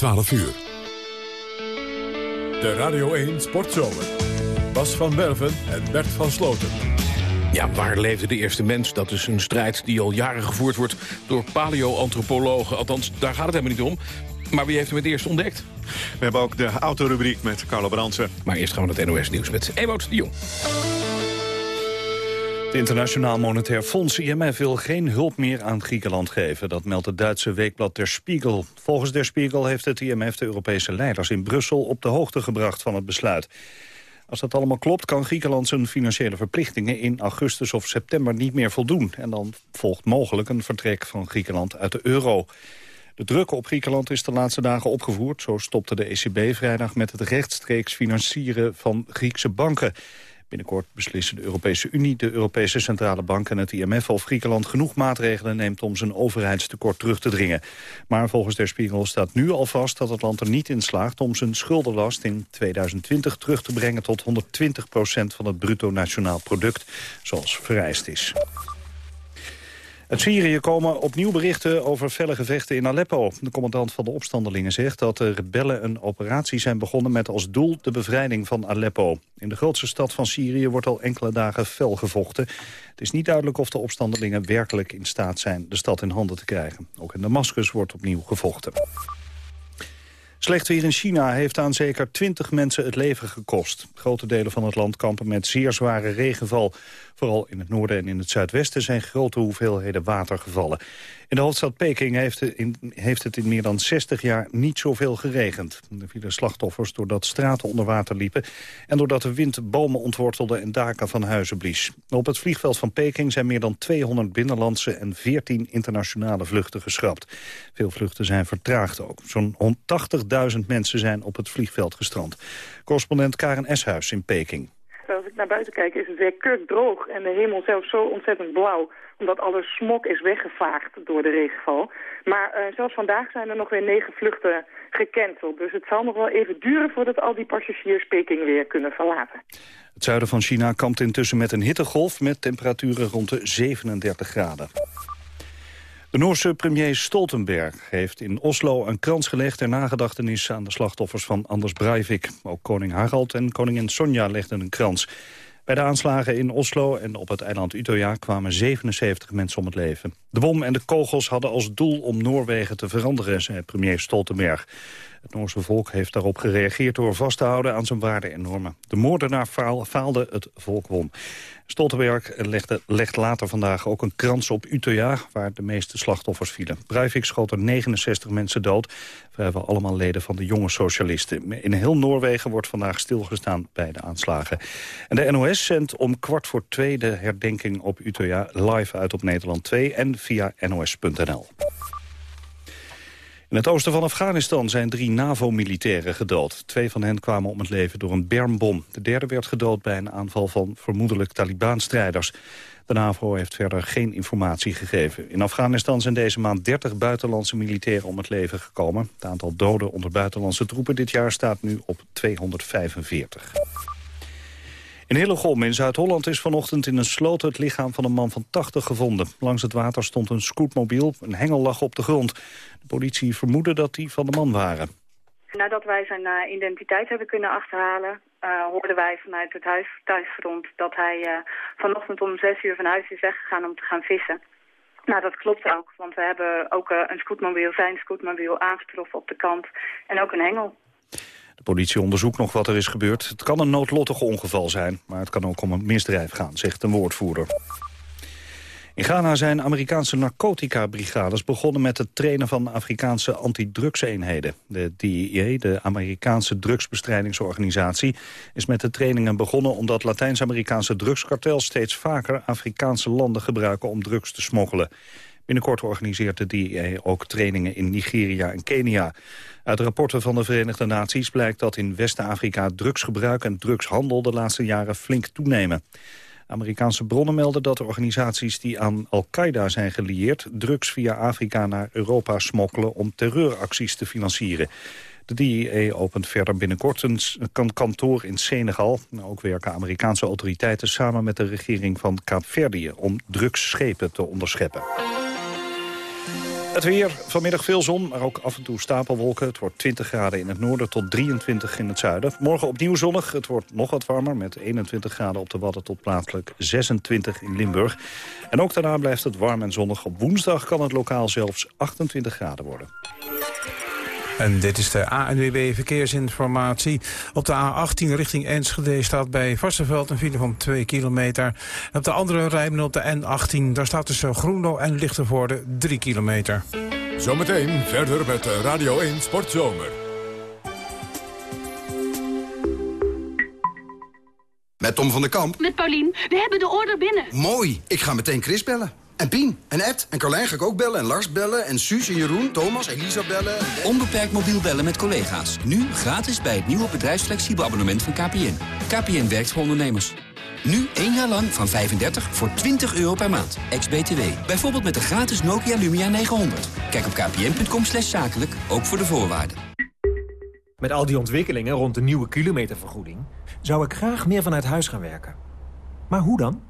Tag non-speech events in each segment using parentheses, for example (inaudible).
12 uur. De Radio 1 Sportzomer. Bas van Werven en Bert van Sloten. Ja, waar leefde de eerste mens? Dat is een strijd die al jaren gevoerd wordt door paleoantropologen. Althans, daar gaat het helemaal niet om. Maar wie heeft hem het eerst ontdekt? We hebben ook de autorubriek met Carlo Brandsen. Maar eerst gaan we het NOS Nieuws met Ewout de Jong. Het Internationaal Monetair Fonds IMF wil geen hulp meer aan Griekenland geven. Dat meldt het Duitse weekblad Der Spiegel. Volgens Der Spiegel heeft het IMF de Europese leiders in Brussel op de hoogte gebracht van het besluit. Als dat allemaal klopt, kan Griekenland zijn financiële verplichtingen in augustus of september niet meer voldoen. En dan volgt mogelijk een vertrek van Griekenland uit de euro. De druk op Griekenland is de laatste dagen opgevoerd. Zo stopte de ECB vrijdag met het rechtstreeks financieren van Griekse banken. Binnenkort beslissen de Europese Unie, de Europese Centrale Bank en het IMF of Griekenland genoeg maatregelen neemt om zijn overheidstekort terug te dringen. Maar volgens Der Spiegel staat nu al vast dat het land er niet in slaagt om zijn schuldenlast in 2020 terug te brengen tot 120 procent van het bruto nationaal product, zoals vereist is. Uit Syrië komen opnieuw berichten over felle gevechten in Aleppo. De commandant van de opstandelingen zegt dat de rebellen een operatie zijn begonnen... met als doel de bevrijding van Aleppo. In de grootste stad van Syrië wordt al enkele dagen fel gevochten. Het is niet duidelijk of de opstandelingen werkelijk in staat zijn... de stad in handen te krijgen. Ook in Damascus wordt opnieuw gevochten. Slecht weer in China heeft aan zeker 20 mensen het leven gekost. Grote delen van het land kampen met zeer zware regenval. Vooral in het noorden en in het zuidwesten zijn grote hoeveelheden water gevallen. In de hoofdstad Peking heeft het, in, heeft het in meer dan 60 jaar niet zoveel geregend. Er vielen slachtoffers doordat straten onder water liepen... en doordat de wind bomen ontwortelde en daken van huizen blies. Op het vliegveld van Peking zijn meer dan 200 binnenlandse... en 14 internationale vluchten geschrapt. Veel vluchten zijn vertraagd ook. Zo'n 80.000 mensen zijn op het vliegveld gestrand. Correspondent Karen Eshuis in Peking. Naar buiten kijk is het weer droog en de hemel zelfs zo ontzettend blauw omdat alle smok is weggevaagd door de regenval. Maar uh, zelfs vandaag zijn er nog weer negen vluchten gecanceld. Dus het zal nog wel even duren voordat al die passagiers Peking weer kunnen verlaten. Het zuiden van China kampt intussen met een hittegolf met temperaturen rond de 37 graden. De Noorse premier Stoltenberg heeft in Oslo een krans gelegd... ter nagedachtenis aan de slachtoffers van Anders Breivik. Ook koning Harald en koningin Sonja legden een krans. Bij de aanslagen in Oslo en op het eiland Utøya kwamen 77 mensen om het leven. De bom en de kogels hadden als doel om Noorwegen te veranderen, zei premier Stoltenberg. Het Noorse volk heeft daarop gereageerd door vast te houden aan zijn waarden en normen. De moordenaar faalde, het volk won. Stoltenberg legde, legt later vandaag ook een krans op Utøya... waar de meeste slachtoffers vielen. Breivik schoot er 69 mensen dood. Vrijwel allemaal leden van de jonge socialisten. In heel Noorwegen wordt vandaag stilgestaan bij de aanslagen. En de NOS zendt om kwart voor twee de herdenking op Utøya... live uit op Nederland 2 en via nos.nl. In het oosten van Afghanistan zijn drie NAVO-militairen gedood. Twee van hen kwamen om het leven door een bermbom. De derde werd gedood bij een aanval van vermoedelijk Taliban-strijders. De NAVO heeft verder geen informatie gegeven. In Afghanistan zijn deze maand 30 buitenlandse militairen om het leven gekomen. Het aantal doden onder buitenlandse troepen dit jaar staat nu op 245. In Hillegom in Zuid-Holland is vanochtend in een sloot het lichaam van een man van 80 gevonden. Langs het water stond een scootmobiel, een hengel lag op de grond. De politie vermoedde dat die van de man waren. Nadat wij zijn uh, identiteit hebben kunnen achterhalen, uh, hoorden wij vanuit het huis, thuisfront dat hij uh, vanochtend om zes uur van huis is weggegaan om te gaan vissen. Nou, dat klopt ook, want we hebben ook een scootmobiel, zijn scootmobiel aangetroffen op de kant en ook een hengel. De politie onderzoekt nog wat er is gebeurd. Het kan een noodlottig ongeval zijn, maar het kan ook om een misdrijf gaan, zegt een woordvoerder. In Ghana zijn Amerikaanse narcotica-brigades begonnen met het trainen van Afrikaanse antidrugseenheden. De DEA, de Amerikaanse drugsbestrijdingsorganisatie, is met de trainingen begonnen omdat Latijns-Amerikaanse drugskartels steeds vaker Afrikaanse landen gebruiken om drugs te smokkelen. Binnenkort organiseert de DEA ook trainingen in Nigeria en Kenia. Uit rapporten van de Verenigde Naties blijkt dat in West-Afrika drugsgebruik en drugshandel de laatste jaren flink toenemen. Amerikaanse bronnen melden dat de organisaties die aan Al-Qaeda zijn gelieerd... drugs via Afrika naar Europa smokkelen om terreuracties te financieren. De DEA opent verder binnenkort een kantoor in Senegal. Ook werken Amerikaanse autoriteiten samen met de regering van Kaapverdië... om drugsschepen te onderscheppen. Het weer, vanmiddag veel zon, maar ook af en toe stapelwolken. Het wordt 20 graden in het noorden tot 23 in het zuiden. Morgen opnieuw zonnig, het wordt nog wat warmer... met 21 graden op de Wadden tot plaatselijk 26 in Limburg. En ook daarna blijft het warm en zonnig. Op woensdag kan het lokaal zelfs 28 graden worden. En dit is de ANWB Verkeersinformatie. Op de A18 richting Enschede staat bij Varsenveld een file van 2 kilometer. En op de andere rijden op de N18, daar staat tussen Groenlo en Lichtenvoorde 3 kilometer. Zometeen verder met Radio 1 Sportzomer. Met Tom van der Kamp. Met Paulien. We hebben de order binnen. Mooi. Ik ga meteen Chris bellen. En Pien, en Ed, en Carlijn ga ik ook bellen, en Lars bellen, en Suus, en Jeroen, Thomas, Elisa bellen. Onbeperkt mobiel bellen met collega's. Nu gratis bij het nieuwe bedrijfsflexibel abonnement van KPN. KPN werkt voor ondernemers. Nu één jaar lang van 35 voor 20 euro per maand. Ex-BTW. Bijvoorbeeld met de gratis Nokia Lumia 900. Kijk op kpn.com slash zakelijk, ook voor de voorwaarden. Met al die ontwikkelingen rond de nieuwe kilometervergoeding... zou ik graag meer vanuit huis gaan werken. Maar hoe dan?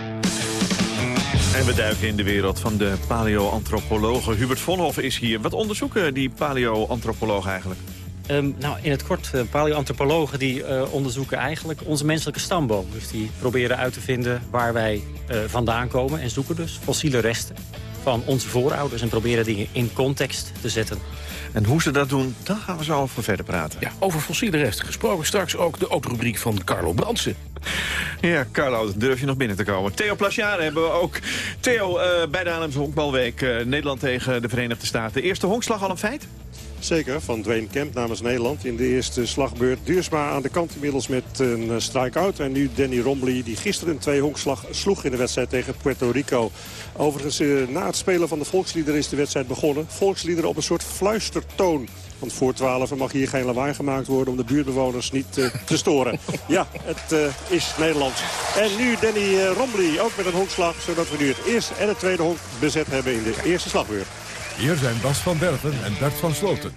En we duiken in de wereld van de paleoantropologen. Hubert Vonhoff is hier. Wat onderzoeken die paleoantropologen eigenlijk? Um, nou, in het kort, uh, paleoantropologen die uh, onderzoeken eigenlijk onze menselijke stamboom. Dus die proberen uit te vinden waar wij uh, vandaan komen en zoeken dus fossiele resten van onze voorouders... en proberen die in context te zetten. En hoe ze dat doen, daar gaan we zo over verder praten. Ja, over fossiele resten gesproken. Straks ook de autorubriek van Carlo Brandsen. Ja, Carlo, durf je nog binnen te komen. Theo Plasjaren hebben we ook. Theo, uh, bij de Haarlemse Honkbalweek. Uh, Nederland tegen de Verenigde Staten. Eerste honkslag al een feit? Zeker, van Dwayne Kemp namens Nederland in de eerste slagbeurt. Duursma aan de kant inmiddels met een strike-out. En nu Danny Rombly, die gisteren een twee honkslag sloeg in de wedstrijd tegen Puerto Rico. Overigens, uh, na het spelen van de volkslieder is de wedstrijd begonnen. Volksliederen op een soort fluistertoon. Want voor 12 mag hier geen lawaai gemaakt worden om de buurtbewoners niet uh, te storen. (laughs) ja, het uh, is Nederland. En nu Danny uh, Rombly, ook met een honkslag. Zodat we nu het eerste en het tweede honk bezet hebben in de eerste slagbeurt. Hier zijn Bas van Bergen en Bert van Sloten.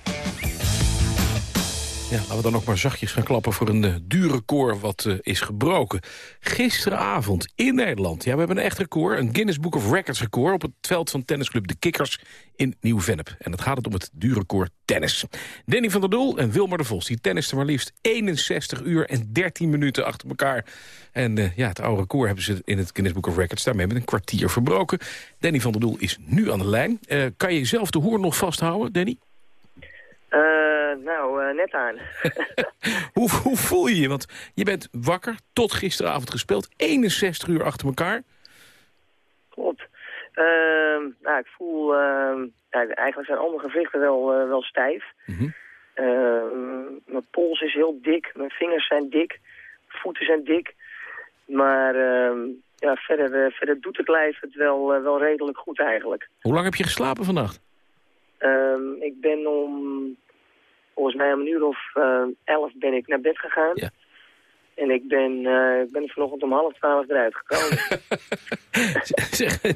Ja, laten we dan ook maar zachtjes gaan klappen voor een uh, duur record wat uh, is gebroken. Gisteravond in Nederland. Ja, we hebben een echt record, een Guinness Book of Records record... op het veld van tennisclub De Kikkers in Nieuw-Vennep. En het gaat het om het duurrecord tennis. Danny van der Doel en Wilmer de Vos, die tennisten maar liefst 61 uur en 13 minuten achter elkaar. En uh, ja, het oude record hebben ze in het Guinness Book of Records daarmee met een kwartier verbroken. Danny van der Doel is nu aan de lijn. kan je zelf de hoorn nog vasthouden, Danny? Uh, nou, uh, net aan. (laughs) hoe, hoe voel je je? Want je bent wakker, tot gisteravond gespeeld, 61 uur achter elkaar. Klopt. Uh, nou, ik voel, ehm, eigenlijk zijn alle gewrichten wel, uh, wel stijf. Mm -hmm. mijn pols is heel dik, mijn vingers zijn dik, voeten zijn dik. Maar ehm, ja, verder, verder doet het lijf het wel, wel redelijk goed eigenlijk. Hoe lang heb je geslapen vannacht? Ik ben om, volgens mij om een uur of uh, elf ben ik naar bed gegaan. Ja. En ik ben, uh, ik ben vanochtend om half twaalf eruit gekomen.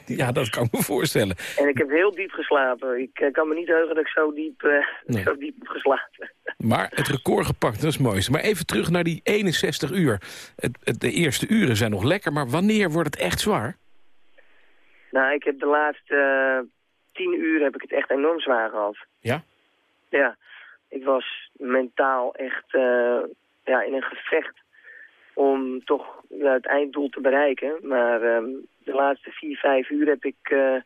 (laughs) ja, dat kan ik me voorstellen. En ik heb heel diep geslapen. Ik uh, kan me niet heugen dat ik zo diep, uh, (laughs) nee. zo diep heb geslapen. maar het record gepakt, dat is het mooiste. Maar even terug naar die 61 uur. Het, het, de eerste uren zijn nog lekker, maar wanneer wordt het echt zwaar? Nou, ik heb de laatste tien uur heb ik het echt enorm zwaar gehad. Ja? Ja. Ik was mentaal echt uh, ja, in een gevecht om toch ja, het einddoel te bereiken. Maar um, de laatste vier, vijf uur heb ik, uh,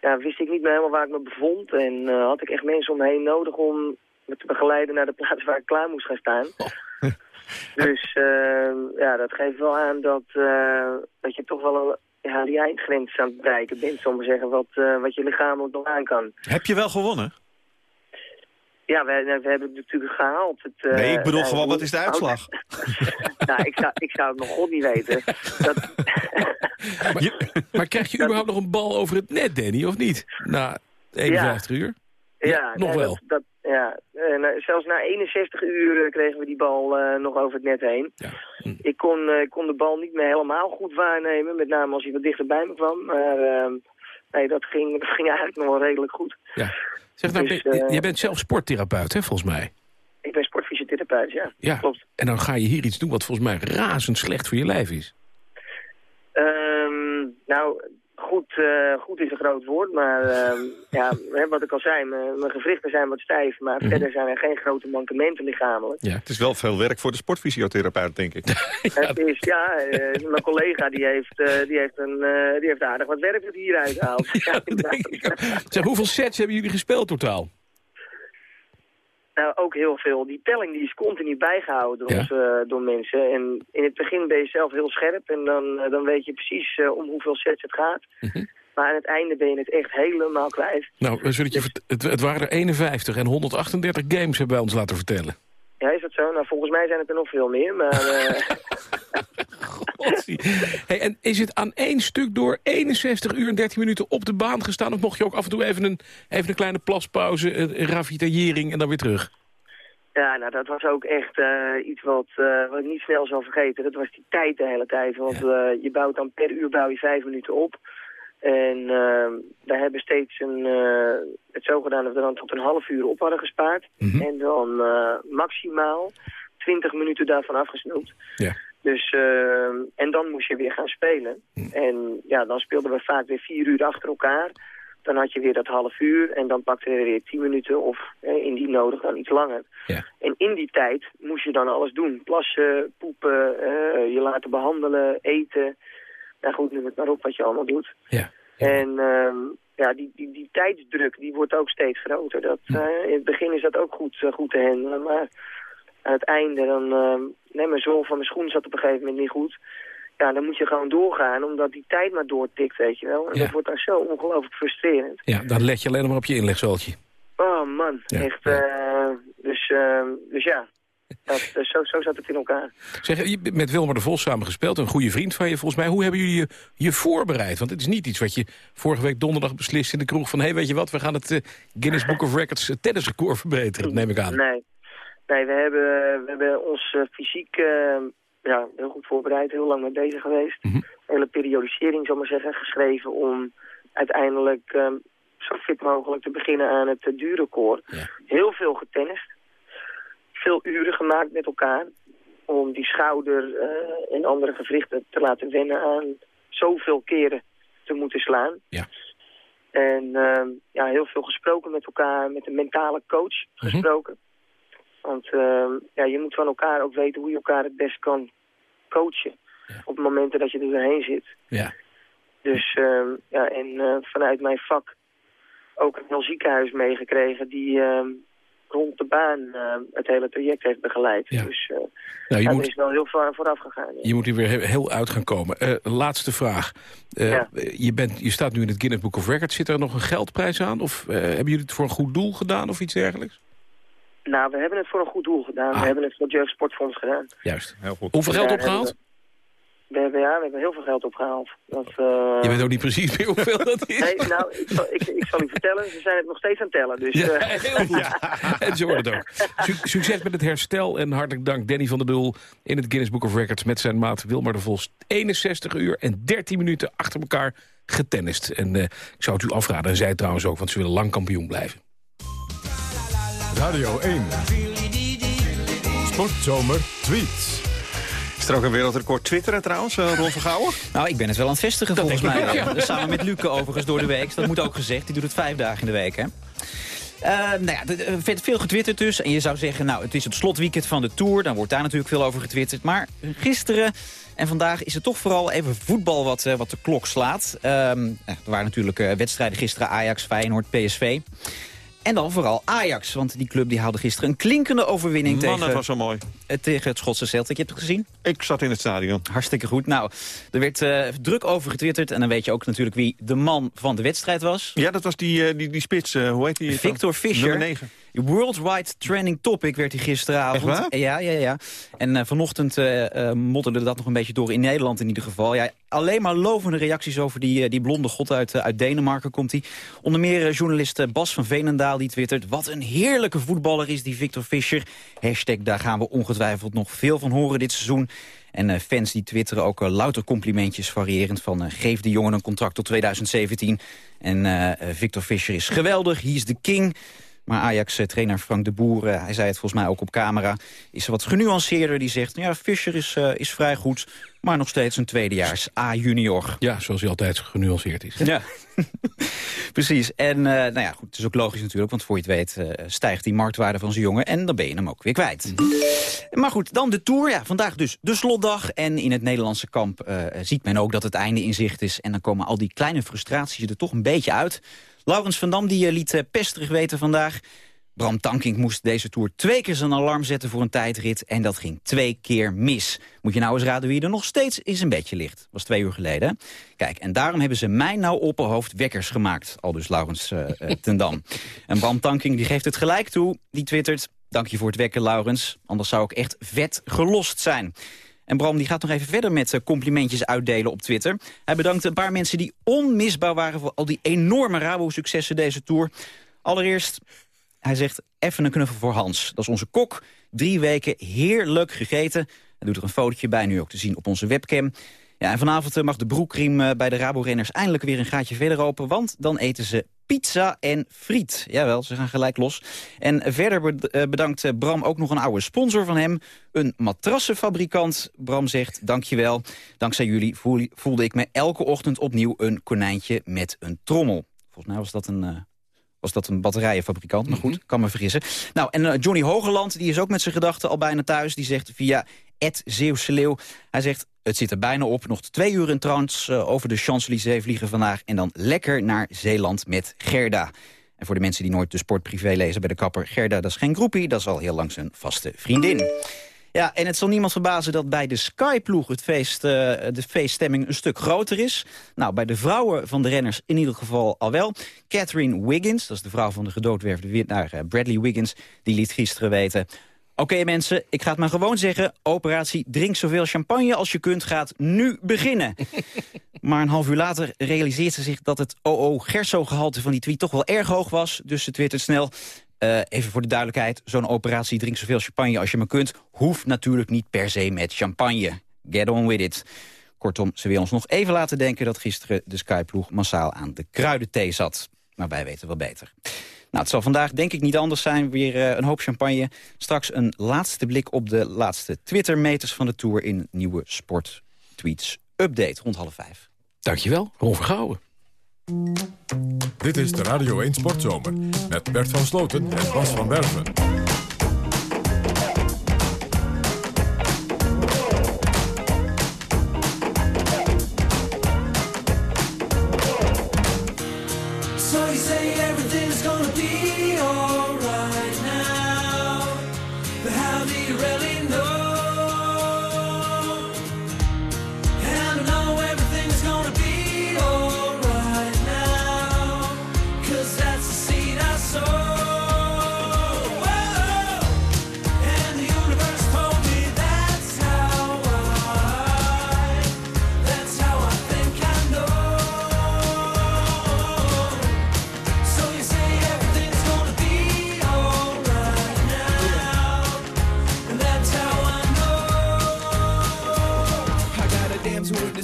ja, wist ik niet meer helemaal waar ik me bevond. En uh, had ik echt mensen om me heen nodig om me te begeleiden naar de (laughs) plaats waar ik klaar moest gaan staan. Oh. (laughs) dus ja, dat geeft wel aan dat, dat je toch wel een, ja, die eindgrens aan het bereiken bent, zal maar zeggen, wat, wat je lichamelijk nog aan kan. Heb je wel gewonnen? Ja, we, we hebben het natuurlijk gehaald. Het, uh, nee, ik bedoel uh, gewoon, wat is de uitslag? (laughs) nou, ik zou, ik zou het nog god niet weten. dat... (laughs) maar, je, maar, krijg je überhaupt nog een bal over het net, Danny, of niet? Na 51 ja. uur? Ja, nog ja, wel. Dat, dat, Ja, en, eh, zelfs na 61 uur eh, kregen we die bal eh, nog over het net heen. Ik, kon, eh, ik kon de bal niet meer helemaal goed waarnemen, met name als hij wat dichter bij me kwam. Maar ehm, nee, dat ging, (laughs) dat ging eigenlijk nog wel redelijk goed. Zeg, nou, Dus, ben- eh, jij bent zelf sporttherapeut, hè, volgens mij? Ik ben sportfysiotherapeut, ja. Ja, en dan ga je hier iets doen wat volgens mij razend slecht voor je lijf is. Ehm, nou, goed, eh, goed is een groot woord, maar ehm, ja, hè, wat ik al zei, mijn mijn gewrichten zijn wat stijf, maar Mhm. verder zijn er geen grote mankementen lichamelijk. Ja. Het is wel veel werk voor de sportfysiotherapeut, denk ik. (laughs) Het is, ja, eh, mijn collega die heeft, eh, die, heeft een, eh, die heeft aardig wat werk dat hij hieruit haalt. Ja, (laughs) Zeg, hoeveel sets hebben jullie gespeeld totaal? Nou, ook heel veel. Die telling die is continu bijgehouden door, ons, eh, door mensen. En in het begin ben je zelf heel scherp en dan, eh, dan weet je precies eh, om hoeveel sets het gaat. Maar aan het einde ben je het echt helemaal kwijt. Nou, we zullen het, je vert- het, het waren er 51 en 138 games hebben wij ons laten vertellen. Ja, is dat zo? Nou, volgens mij zijn het er nog veel meer, maar... eh, (laughs) Hey, en is het aan één stuk door 61 uur en 13 minuten op de baan gestaan... of mocht je ook af en toe even een, even een kleine plaspauze, een, een ravitaillering en dan weer terug? Ja, nou dat was ook echt eh, iets wat, eh, wat ik niet snel zal vergeten. Dat was die tijd de hele tijd. Want eh, je bouwt dan per uur bouw je vijf minuten op. En uh, we hebben steeds een, uh, het zo gedaan dat we dan tot een half uur op hadden gespaard. En dan uh, maximaal 20 minuten daarvan afgesnoept. Ja. Dus, uh, en dan moest je weer gaan spelen. En ja, dan speelden we vaak weer vier uur achter elkaar. Dan had je weer dat half uur en dan pakte we weer tien minuten of eh, indien nodig dan iets langer. Ja. En in die tijd moest je dan alles doen. Plassen, poepen, uh, je laten behandelen, eten. Nou goed, noem het maar op wat je allemaal doet. Ja. En uh, ja, die, die, die tijdsdruk die wordt ook steeds groter. Dat, uh, in het begin is dat ook goed, uh, goed te handelen, maar aan het einde dan... nee, mijn zool van mijn schoen zat op een gegeven moment niet goed ja, dan moet je gewoon doorgaan, omdat die tijd maar doortikt, weet je wel. En Ja. dat wordt dan zo ongelooflijk frustrerend. Ja, dan let je alleen maar op je inlegzooltje. Oh man, echt. Uh, dus, uh, dus ja, dat, dus zo, zo zat het in elkaar. Zeg, je hebt met Wilmer de Vos samengespeeld, een goede vriend van je volgens mij. Hoe hebben jullie je, je voorbereid? Want het is niet iets wat je vorige week donderdag beslist in de kroeg... van, hé, hey, weet je wat, we gaan het uh, Guinness Book of Records uh, tennisrecord verbeteren, neem ik aan. Nee, nee we, hebben, we hebben ons fysiek ja, heel goed voorbereid, heel lang mee bezig geweest. Mhm. Mm -hmm. Hele periodisering, zal maar zeggen, geschreven om uiteindelijk um, zo fit mogelijk te beginnen aan het duurrecord. Ja. Heel veel getennist. Veel uren gemaakt met elkaar. Om die schouder uh, en andere gewrichten te laten wennen aan zoveel keren te moeten slaan. Ja. En uh, ja, heel veel gesproken met elkaar, met een mentale coach gesproken. Mm -hmm. Want uh, ja, je moet van elkaar ook weten hoe je elkaar het best kan coachen. Ja. Op momenten dat je er doorheen zit. Ja. Dus uh, ja, en uh, vanuit mijn vak ook een heel ziekenhuis meegekregen die rond de baan het hele traject heeft begeleid. Ja. Dus nou, je moet, is wel heel ver vooraf gegaan. Ja. Je moet hier weer heel uit gaan komen. laatste vraag. Ja. je, bent, je staat nu in het Guinness Book of Records. Zit er nog een geldprijs aan? Of hebben jullie het voor een goed doel gedaan of iets dergelijks? Nou, we hebben het voor een goed doel gedaan. Ah. We hebben het voor het Jeugdsportfonds gedaan. Juist, heel goed. Hoeveel geld opgehaald? We, we hebben, ja, we hebben heel veel geld opgehaald. Dat, uh... Je weet ook niet precies meer hoeveel dat is. Nee, nou, ik zal, ik, ik zal u vertellen, ze zijn het nog steeds aan het tellen. Dus, ja, uh... heel, ja. en zo wordt het ook. Su succes met het herstel en hartelijk dank Danny van der Doel... in het Guinness Book of Records met zijn maat Wilmar de Vos. 61 uur en 13 minuten achter elkaar getennist. En uh, ik zou het u afraden, en zij trouwens ook, want ze willen lang kampioen blijven. Radio 1. Sportzomer tweets. Is er ook een wereldrecord twitteren trouwens, uh, Ron Vergouwen? Nou, ik ben het wel aan het vestigen volgens mij. ook, ja. Dus Samen met Luke overigens door de week. Dat moet ook gezegd. Die doet het vijf dagen in de week, hè? Uh, nou ja, er werd veel getwitterd dus. En je zou zeggen, nou, het is het slotweekend van de Tour. Dan wordt daar natuurlijk veel over getwitterd. Maar gisteren en vandaag is het toch vooral even voetbal wat, uh, wat de klok slaat. Uh, er waren natuurlijk uh, wedstrijden gisteren. Ajax, Feyenoord, PSV. En dan vooral Ajax, want die club die haalde gisteren een klinkende overwinning Man, tegen, dat was zo mooi. uh, tegen het Schotse Celtic. Je hebt het gezien? Ik zat in het stadion. Hartstikke goed. Nou, er werd uh, druk over getwitterd. En dan weet je ook natuurlijk wie de man van de wedstrijd was. Ja, dat was die, uh, die, die spits. hoe heet die? Victor Fischer. Nummer 9. Worldwide trending topic werd hij gisteravond. Ja, ja, ja. En eh, vanochtend uh, modderde dat nog een beetje door in Nederland in ieder geval. Ja, alleen maar lovende reacties over die, die blonde god uit, uit Denemarken komt hij. Onder meer journalist Bas van Veenendaal die twittert... wat een heerlijke voetballer is die Victor Fischer. Hashtag, daar gaan we ongetwijfeld nog veel van horen dit seizoen. En fans die twitteren ook louter complimentjes variërend van... geef de jongen een contract tot 2017. En Victor Fischer is geweldig, hij is de king... Maar Ajax-trainer Frank de Boer, hij zei het volgens mij ook op camera... is wat genuanceerder. Die zegt, ja, Fischer is, uh, is vrij goed... maar nog steeds een tweedejaars A-junior. Ja, zoals hij altijd genuanceerd is. Ja, (laughs) precies. En uh, nou ja, goed, het is ook logisch natuurlijk... want voor je het weet uh, stijgt die marktwaarde van zijn jongen... en dan ben je hem ook weer kwijt. Maar goed, dan de Tour. Ja, vandaag dus de slotdag. En in het Nederlandse kamp ziet men ook dat het einde in zicht is. En dan komen al die kleine frustraties er toch een beetje uit... Laurens van Dam die liet pesterig weten vandaag. Bram Tankink moest deze Tour twee keer zijn alarm zetten voor een tijdrit... en dat ging twee keer mis. Moet je nou eens raden wie er nog steeds in zijn bedje ligt. Dat was twee uur geleden. Kijk, en daarom hebben ze mij nou opperhoofd wekkers gemaakt. Al dus Laurens uh, (laughs) ten Dam. En Bram Tankink die geeft het gelijk toe. Die twittert, dank je voor het wekken Laurens. Anders zou ik echt vet gelost zijn. En Bram die gaat nog even verder met complimentjes uitdelen op Twitter. Hij bedankt een paar mensen die onmisbaar waren... voor al die enorme Rabo-successen deze Tour. Allereerst, hij zegt even een knuffel voor Hans. Dat is onze kok. Drie weken heerlijk gegeten. Hij doet er een fotootje bij, nu ook te zien op onze webcam. Ja, en vanavond mag de broekriem bij de Rabo-renners eindelijk weer een gaatje verder open... want dan eten ze pizza en friet. Jawel, ze gaan gelijk los. En verder bedankt Bram ook nog een oude sponsor van hem. Een matrassenfabrikant. Bram zegt, dankjewel. Dankzij jullie voelde ik me elke ochtend opnieuw een konijntje met een trommel. Volgens mij was dat een... Uh, was dat een batterijenfabrikant, maar goed, kan me vergissen. Nou, en uh, Johnny Hogeland, die is ook met zijn gedachten al bijna thuis. Die zegt via Ed Zeeuwse Leeuw. Hij zegt, het zit er bijna op. Nog twee uur in trans uh, over de Champs-Élysées vliegen vandaag. En dan lekker naar Zeeland met Gerda. En voor de mensen die nooit de sport privé lezen bij de kapper... Gerda, dat is geen groepie, dat is al heel lang zijn vaste vriendin. Ja, en het zal niemand verbazen dat bij de Skyploeg het feest, uh, de feeststemming een stuk groter is. Nou, bij de vrouwen van de renners in ieder geval al wel. Catherine Wiggins, dat is de vrouw van de gedoodwerfde winnaar uh, Bradley Wiggins... die liet gisteren weten... Oké mensen, ik ga het maar gewoon zeggen. Operatie Drink zoveel champagne als je kunt gaat nu beginnen. (laughs) maar een half uur later realiseert ze zich dat het OO-Gerso-gehalte van die tweet toch wel erg hoog was. Dus ze twittert snel. Uh, even voor de duidelijkheid, zo'n operatie Drink zoveel champagne als je maar kunt... hoeft natuurlijk niet per se met champagne. Get on with it. Kortom, ze wil ons nog even laten denken dat gisteren de Skyploeg massaal aan de kruidenthee zat. Maar wij weten wel beter. Nou, het zal vandaag denk ik niet anders zijn. Weer uh, een hoop champagne. Straks een laatste blik op de laatste Twitter-meters van de Tour... in nieuwe sport-tweets update rond half vijf. Dankjewel, Ron Vergouwen. Dit is de Radio 1 Sportzomer met Bert van Sloten en Bas van Bergen.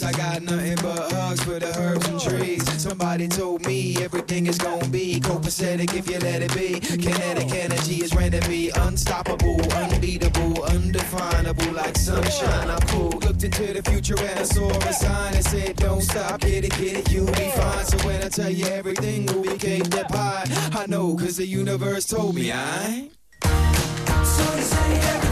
got nothing but hugs for the herbs and trees. Somebody told me everything is gonna be copacetic if you let it be. Kinetic energy is ready to be unstoppable, unbeatable, undefinable, like sunshine. I'm cool. Looked into the future and I saw a sign that said, Don't stop, get it, get it, you'll be fine. So when I tell you everything be cake up high, I know, cause the universe told me I. So you say everything's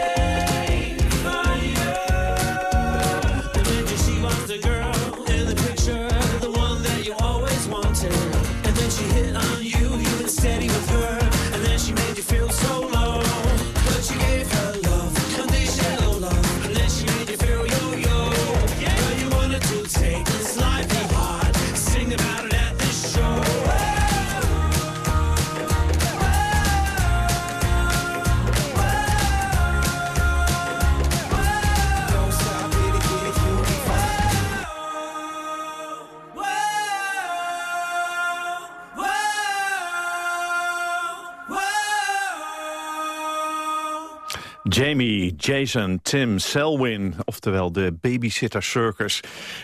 Jason, Tim, Selwyn, oftewel de Babysitter Circus.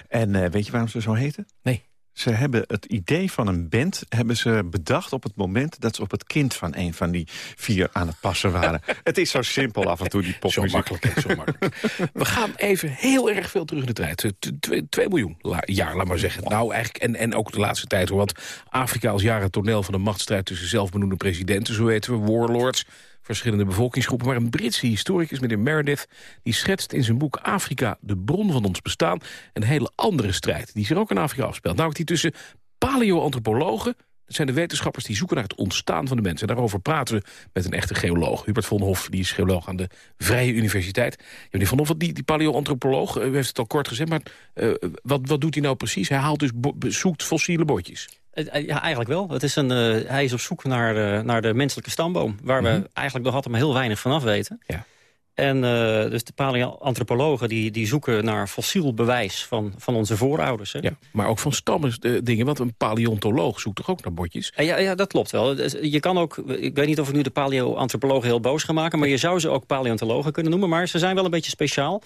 En eh, weet je waarom ze zo heten? Nee. Ze hebben het idee van een band hebben ze bedacht op het moment... dat ze op het kind van een van die vier aan het passen waren. (laughs) het is zo simpel af en toe, die popmuziek. Zo makkelijk, zo makkelijk. We gaan even heel erg veel terug in de tijd. 2 miljoen la- jaar, laat maar zeggen. Nou, eigenlijk, en, en ook de laatste tijd. Want Afrika als jaren toneel van een machtsstrijd... tussen zelfbenoemde presidenten, zo weten we, warlords... verschillende bevolkingsgroepen. Maar een Britse historicus, meneer Meredith... die schetst in zijn boek Afrika, de bron van ons bestaan... een hele andere strijd die zich ook in Afrika afspeelt. Nou, die tussen paleoantropologen... Dat zijn de wetenschappers die zoeken naar het ontstaan van de mensen. En daarover praten we met een echte geoloog. Hubert von Hof, die is geoloog aan de Vrije Universiteit. Ja, meneer von Hof, die, die paleoantropoloog, u heeft het al kort gezegd... maar eh, wat, wat doet hij nou precies? Hij haalt dus zoekt fossiele botjes. Eh, eh, Ja, eigenlijk wel. Het is een, eh, hij is op zoek naar, eh, naar de menselijke stamboom... waar Mhm. we eigenlijk nog altijd maar heel weinig van af weten. Ja. En dus de paleoantropologen die, die zoeken naar fossiel bewijs van, van onze voorouders. Hè? Ja, maar ook van stammen eh, dingen, want een paleontoloog zoekt toch ook naar botjes? Ja, ja, dat klopt wel. Dus Je kan ook, ik weet niet of ik nu de paleoantropologen heel boos ga maken... maar je zou ze ook paleontologen kunnen noemen. Maar ze zijn wel een beetje speciaal.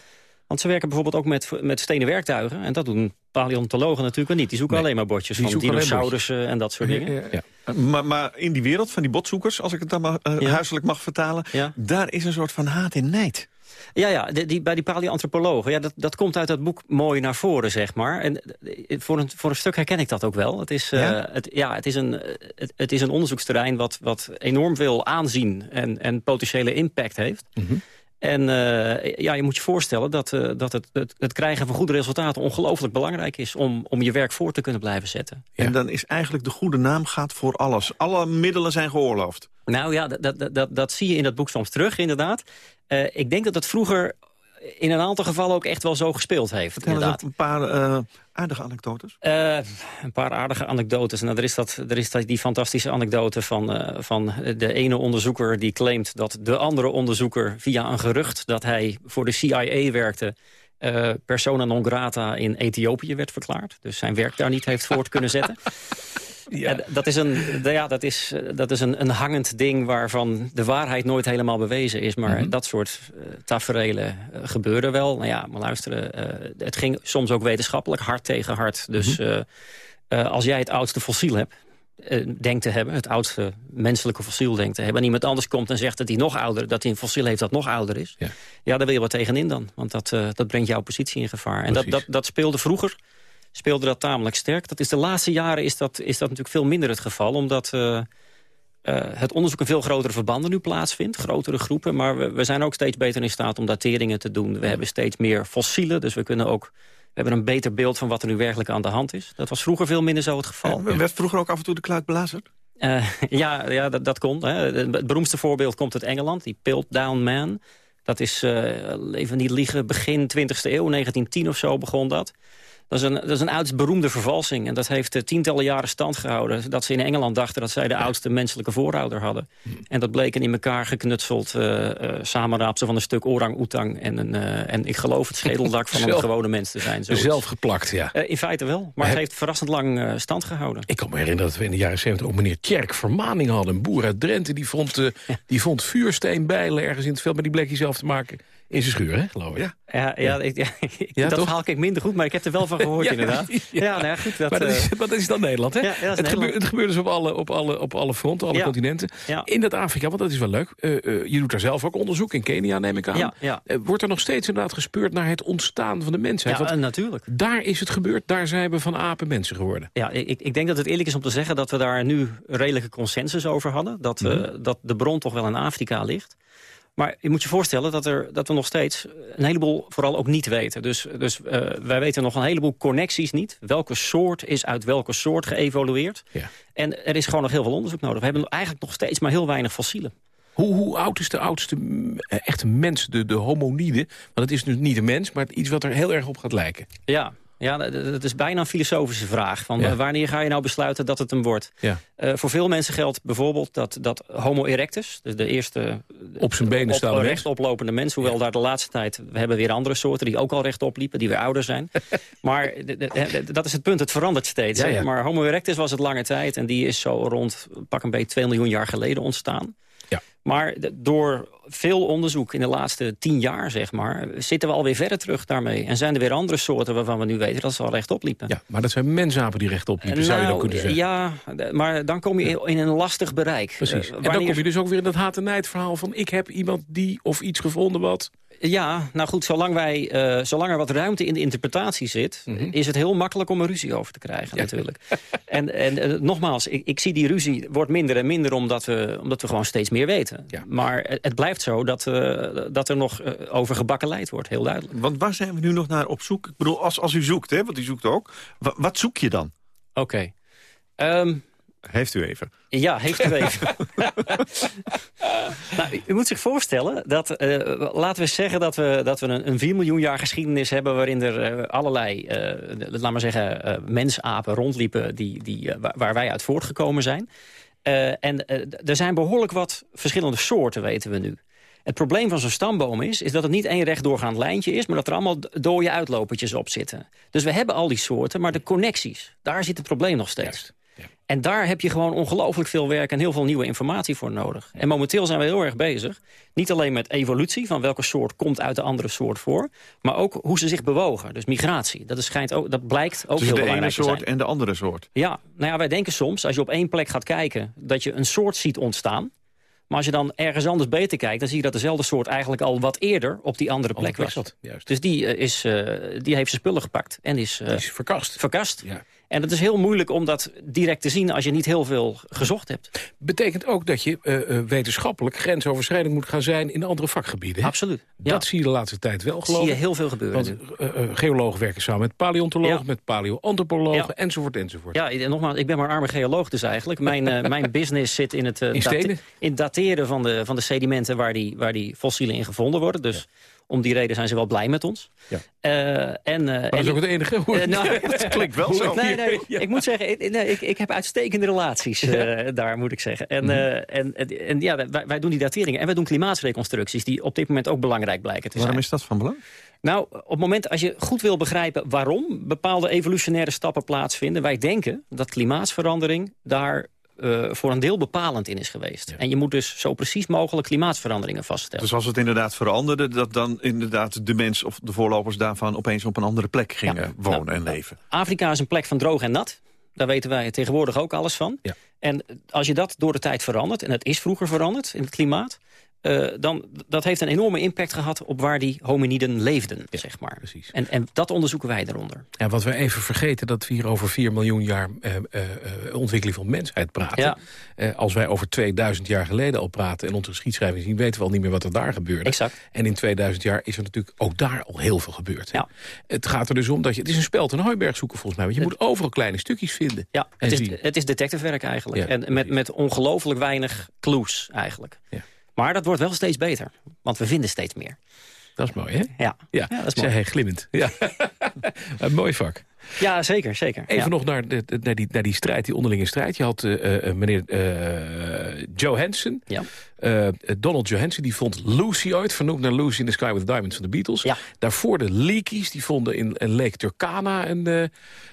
Want ze werken bijvoorbeeld ook met, met stenen werktuigen. En dat doen paleontologen natuurlijk wel niet. Die zoeken Nee, alleen maar botjes die van dinosaurussen en dat soort dingen. Maar, maar in die wereld van die botzoekers, als ik het dan maar eh, huiselijk mag vertalen... daar is een soort van haat en nijd. Ja, ja die, die, bij die paleoantropologen, ja, dat, dat komt uit dat boek mooi naar voren, zeg maar. En eh, voor een, voor een stuk herken ik dat ook wel. Het is, eh, Ja? het, ja, het is, een, het, het is een onderzoeksterrein wat, wat enorm veel aanzien en, en potentiële impact heeft. En eh, ja, je moet je voorstellen dat, eh, dat het, het, het krijgen van goede resultaten ongelooflijk belangrijk is om, om je werk voor te kunnen blijven zetten. En dan is eigenlijk de goede naam gaat voor alles. Alle middelen zijn geoorloofd. Nou ja, dat, dat, dat, dat zie je in dat boek soms terug, inderdaad. Eh, ik denk dat het vroeger in een aantal gevallen ook echt wel zo gespeeld heeft. Vertel inderdaad. een paar eh, aardige anekdotes. Eh, een paar aardige anekdotes. Nou, er is, dat, er is dat, die fantastische anekdote van, eh, van de ene onderzoeker... die claimt dat de andere onderzoeker via een gerucht... dat hij voor de CIA werkte... persona non grata in Ethiopië werd verklaard. Dus zijn werk daar niet heeft voort kunnen zetten. (laughs) Ja. dat is, een, ja, dat is, eh, dat is een, een hangend ding waarvan de waarheid nooit helemaal bewezen is. Maar Mhm. dat soort uh, taferelen uh, gebeuren wel. Nou ja, maar luisteren, uh, het ging soms ook wetenschappelijk, hard tegen hard. Dus Mhm. als jij het oudste fossiel hebt, denkt te hebben, het oudste menselijke fossiel denkt te hebben... en iemand anders komt en zegt dat hij nog ouder, dat hij een fossiel heeft dat nog ouder is... ja, ja daar wil je wat tegenin dan, want dat, dat brengt jouw positie in gevaar. En dat, dat, dat speelde vroeger speelde dat tamelijk sterk. Dat is de laatste jaren is dat, is dat natuurlijk veel minder het geval... omdat uh, uh, het onderzoek in veel grotere verbanden nu plaatsvindt. Grotere groepen, maar we, we, zijn ook steeds beter in staat om dateringen te doen. We hebben steeds meer fossielen, dus we kunnen ook We hebben een beter beeld van wat er nu werkelijk aan de hand is. Dat was vroeger veel minder zo het geval. En werd vroeger ook af en toe de kluit belazerd? Eh, (laughs) ja, ja, dat, dat kon. Hè. Het beroemdste voorbeeld komt uit Engeland, die Piltdown Man. Dat is, uh, even niet liegen, begin 20e eeuw, 1910 of zo begon dat. Dat is een, dat is een oudst beroemde vervalsing. En dat heeft uh, tientallen jaren stand gehouden. Dat ze in Engeland dachten dat zij de oudste menselijke voorouder hadden. En dat bleek een in elkaar geknutseld uh, samenraapsel van een stuk orang-oetang... En, een, en ik geloof het schedeldak van (laughs) een gewone mens te zijn. Zoiets. Zelf geplakt, ja. in feite wel, maar het heeft verrassend lang stand gehouden. Ik kan me herinneren dat we in de jaren 70 ook meneer Tjerk Vermaning hadden. Een boer uit Drenthe, die vond, ja. die vond vuursteenbijlen ergens in het veld... maar die bleek hij zelf te maken in zijn schuur, hè, geloof ik. Ja, ja, ja, ik, (laughs) ja, ja dat toch? haal ik minder goed, maar ik heb er wel van (laughs) gehoord, ja, inderdaad. Ja, nou ja, goed. Dat, maar, dat is, maar dat is dan Nederland, hè? Ja, dat het, gebeurt, het gebeurt dus op alle, op alle, op alle fronten, alle continenten. In dat Afrika, want dat is wel leuk. Uh, uh, je doet daar zelf ook onderzoek, in Kenia neem ik aan. Ja, ja. Uh, wordt er nog steeds inderdaad gespeurd naar het ontstaan van de mensheid? Ja, natuurlijk. Daar is het gebeurd, daar zijn we van apen mensen geworden. Ja, ik, ik denk dat het eerlijk is om te zeggen dat we daar nu redelijke consensus over hadden. Dat, mm -hmm. dat de bron toch wel in Afrika ligt. Maar je moet je voorstellen dat, er, dat we nog steeds een heleboel vooral ook niet weten. Dus, dus uh, wij weten nog een heleboel connecties niet. Welke soort is uit welke soort geëvolueerd. Ja. En er is gewoon nog heel veel onderzoek nodig. We hebben eigenlijk nog steeds maar heel weinig fossielen. Hoe, hoe oud is de oudste echte mens, de, de homonide? Want het is dus niet een mens, maar iets wat er heel erg op gaat lijken. Ja, ja, dat is bijna een filosofische vraag. Van, ja. Wanneer ga je nou besluiten dat het hem wordt? Ja. Uh, voor veel mensen geldt bijvoorbeeld dat, dat Homo erectus... dus de eerste op zijn benen staan op, rechtoplopende mens... hoewel ja. daar de laatste tijd... we hebben weer andere soorten die ook al rechtop liepen... die weer ouder zijn. (laughs) maar dat is het punt, het verandert steeds. Maar Homo erectus was het lange tijd... en die is zo rond pak een beetje 2 miljoen jaar geleden ontstaan. Ja. Maar door veel onderzoek in de laatste tien jaar, zeg maar... zitten we alweer verder terug daarmee. En zijn er weer andere soorten waarvan we nu weten dat ze al rechtop liepen. Ja, maar dat zijn mensapen die rechtop liepen, nou, zou je dan kunnen zeggen. Ja, maar dan kom je in een lastig bereik. Precies. Uh, wanneer... En dan kom je dus ook weer in dat haat en nijd verhaal van... ik heb iemand die of iets gevonden wat... Ja, nou goed, zolang, wij, uh, zolang er wat ruimte in de interpretatie zit... Mm -hmm. is het heel makkelijk om een ruzie over te krijgen ja. natuurlijk. (laughs) en en uh, nogmaals, ik, ik, zie die ruzie wordt minder en minder... omdat we, omdat we gewoon steeds meer weten. Ja. Maar het, het, blijft zo dat, uh, dat er nog over gebakkeleid wordt, heel duidelijk. Want waar zijn we nu nog naar op zoek? Ik bedoel, als, als u zoekt, hè, want u zoekt ook... wat zoek je dan? Oké. Okay. Um, heeft u even. Ja, heeft u even. (laughs) (laughs) nou, u moet zich voorstellen dat, uh, laten we zeggen dat we, dat we een, een 4 miljoen jaar geschiedenis hebben... waarin er uh, allerlei, uh, laat maar zeggen, mensapen rondliepen die, die, waar wij uit voortgekomen zijn. en er zijn behoorlijk wat verschillende soorten, weten we nu. Het probleem van zo'n stamboom is, is dat het niet één recht doorgaand lijntje is... maar dat er allemaal dode uitlopertjes op zitten. Dus we hebben al die soorten, maar de connecties, daar zit het probleem nog steeds. Juist. En daar heb je gewoon ongelooflijk veel werk en heel veel nieuwe informatie voor nodig. En momenteel zijn we heel erg bezig. Niet alleen met evolutie, van welke soort komt uit de andere soort voor. Maar ook hoe ze zich bewogen. Dus migratie. Dat, is, schijnt ook, dat blijkt ook dus heel de belangrijk ene soort en de andere soort. Ja, nou ja, wij denken soms, als je op één plek gaat kijken... dat je een soort ziet ontstaan. Maar als je dan ergens anders beter kijkt... dan zie je dat dezelfde soort eigenlijk al wat eerder op die andere plek was. Dus die, uh, is, uh, die heeft zijn spullen gepakt en is, uh, is verkast. verkast. Ja. En het is heel moeilijk om dat direct te zien als je niet heel veel gezocht hebt. Betekent ook dat je uh, wetenschappelijk grensoverschrijdend moet gaan zijn in andere vakgebieden. Hè? Absoluut. Dat zie je de laatste tijd wel, geloof ik. zie je heel veel gebeuren Want uh, geologen werken samen met paleontologen, ja. met paleoantropologen, ja. enzovoort, enzovoort. Ja, nogmaals, ik ben maar arme geoloog dus eigenlijk. Mijn, uh, mijn (laughs) business zit in het in, date in dateren van de, van de sedimenten waar die, waar die fossielen in gevonden worden. Dus om die reden zijn ze wel blij met ons. Ja. Uh, en, uh, maar dat is ook het enige. Uh, nou, (laughs) dat klinkt wel (laughs) zo. Nee, nee, (laughs) ja. ik moet zeggen, ik, nee, ik, ik heb uitstekende relaties ja. daar, moet ik zeggen. En, mm -hmm. en, en, ja, wij, wij, doen die dateringen. En wij doen klimaatsreconstructies... die op dit moment ook belangrijk blijken te Waarom zijn. is dat van belang? Nou, op het moment als je goed wil begrijpen waarom bepaalde evolutionaire stappen plaatsvinden... wij denken dat klimaatsverandering daar uh, voor een deel bepalend in is geweest. Ja. En je moet dus zo precies mogelijk klimaatsveranderingen vaststellen. Dus als het inderdaad veranderde... dat dan inderdaad de mens of de voorlopers daarvan... opeens op een andere plek gingen ja. wonen nou, en leven? Afrika is een plek van droog en nat. Daar weten wij tegenwoordig ook alles van. Ja. En als je dat door de tijd verandert... en het is vroeger veranderd in het klimaat... eh, dan, dat heeft een enorme impact gehad op waar die hominiden leefden, zeg maar. Precies. En, en dat onderzoeken wij eronder. Ja, wat we even vergeten, dat we hier over 4 miljoen jaar eh, eh, ontwikkeling van mensheid praten. Ja. Als wij over 2000 jaar geleden al praten en onze geschiedschrijving zien, weten we al niet meer wat er daar gebeurde. Exact. En in 2000 jaar is er natuurlijk ook daar al heel veel gebeurd. Ja. Het gaat er dus om dat je, het is een speld een hooiberg zoeken volgens mij, want je moet overal kleine stukjes vinden. Ja, en het is, zien. het is detectivewerk eigenlijk. Ja, en met, met ongelooflijk weinig clues eigenlijk. Ja. Maar dat wordt wel steeds beter. Want we vinden steeds meer. Dat is mooi, hè? Ja, Ja, dat is mooi. hij glimmend. Ja. (laughs) een mooi vak. Ja, zeker, zeker. Even ja. nog naar, de, naar, die, naar die strijd, die onderlinge strijd. Je had eh, eh, meneer Joe Hansen. Ja. Eh, Donald Johansen, die vond Lucy ooit, vernoemd naar Lucy in the Sky with Diamonds van de Beatles. Ja. Daarvoor de Leakies, die vonden in, in Lake Turkana. En, eh,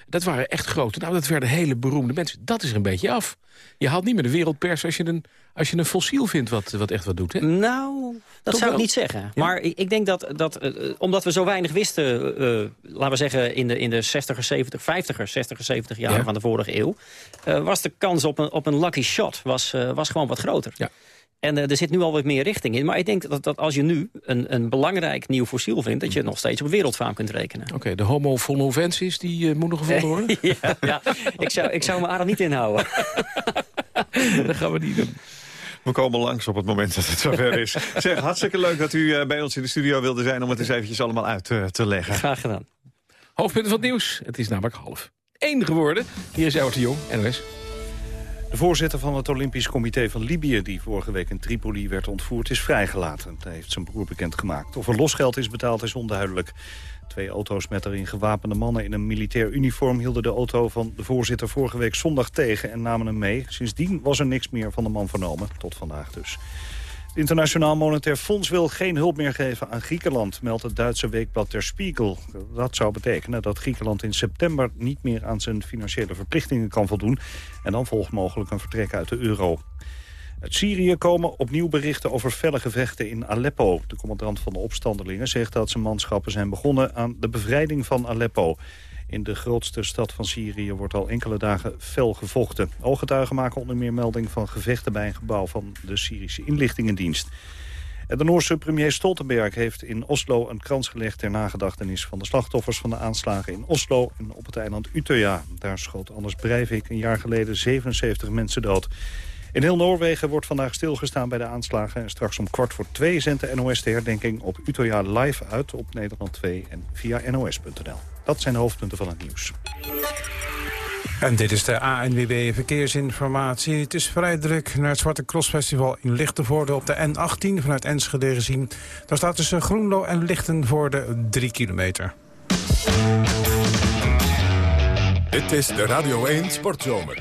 dat waren echt grote, nou dat werden hele beroemde mensen. Dat is er een beetje af. Je haalt niet meer de wereldpers als je een, als je een fossiel vindt wat, wat echt wat doet. Hè? Nou, dat Toch zou ik niet zeggen. Maar ik, ik denk dat, dat eh, omdat we zo weinig wisten... laten we zeggen in de, in de 60er, 70 50er, 60er, 70 jaren Ja. van de vorige eeuw... was de kans op een, op een lucky shot was, was gewoon wat groter. Ja. En eh, er zit nu al wat meer richting in. Maar ik denk dat, dat als je nu een, een belangrijk nieuw fossiel vindt... dat je nog steeds op wereldfaam kunt rekenen. Oké, de homo vonovensis, die eh, moet nog gevonden (laughs) worden? ja, ja. Ik, zou, ik zou mijn adem niet inhouden. (laughs) dat gaan we niet doen. We komen langs op het moment dat het zover is. zeg, hartstikke leuk dat u eh, bij ons in de studio wilde zijn... om het eens eventjes allemaal uit te leggen. Graag gedaan. Hoofdpunten van het nieuws. Het is namelijk half één geworden. Hier is Jouwert de Jong, NOS. De voorzitter van het Olympisch Comité van Libië... die vorige week in Tripoli werd ontvoerd, is vrijgelaten. Dat heeft zijn broer bekendgemaakt. Of er losgeld is betaald is onduidelijk. Twee auto's met erin gewapende mannen in een militair uniform... hielden de auto van de voorzitter vorige week zondag tegen en namen hem mee. Sindsdien was er niks meer van de man vernomen, tot vandaag dus. Het Internationaal Monetair Fonds wil geen hulp meer geven aan Griekenland, meldt het Duitse weekblad Der Spiegel. Dat zou betekenen dat Griekenland in september niet meer aan zijn financiële verplichtingen kan voldoen. En dan volgt mogelijk een vertrek uit de euro. Uit Syrië komen opnieuw berichten over felle gevechten in Aleppo. De commandant van de opstandelingen zegt dat zijn manschappen zijn begonnen aan de bevrijding van Aleppo. In de grootste stad van Syrië wordt al enkele dagen fel gevochten. Ooggetuigen maken onder meer melding van gevechten bij een gebouw van de Syrische inlichtingendienst. En de Noorse premier Stoltenberg heeft in Oslo een krans gelegd... ter nagedachtenis van de slachtoffers van de aanslagen in Oslo en op het eiland Utøya. Daar schoot Anders Breivik een jaar geleden 77 mensen dood. In heel Noorwegen wordt vandaag stilgestaan bij de aanslagen. En straks om kwart voor twee zendt de NOS de herdenking op Utøya live uit op Nederland 2 en via nos.nl. Dat zijn de hoofdpunten van het nieuws. En dit is de ANWB Verkeersinformatie. Het is vrij druk naar het Zwarte Cross Festival in Lichtenvoorde op de N18 vanuit Enschede gezien. Daar staat tussen Groenlo en Lichtenvoorde 3 kilometer. Dit is de Radio 1 Sportzomer.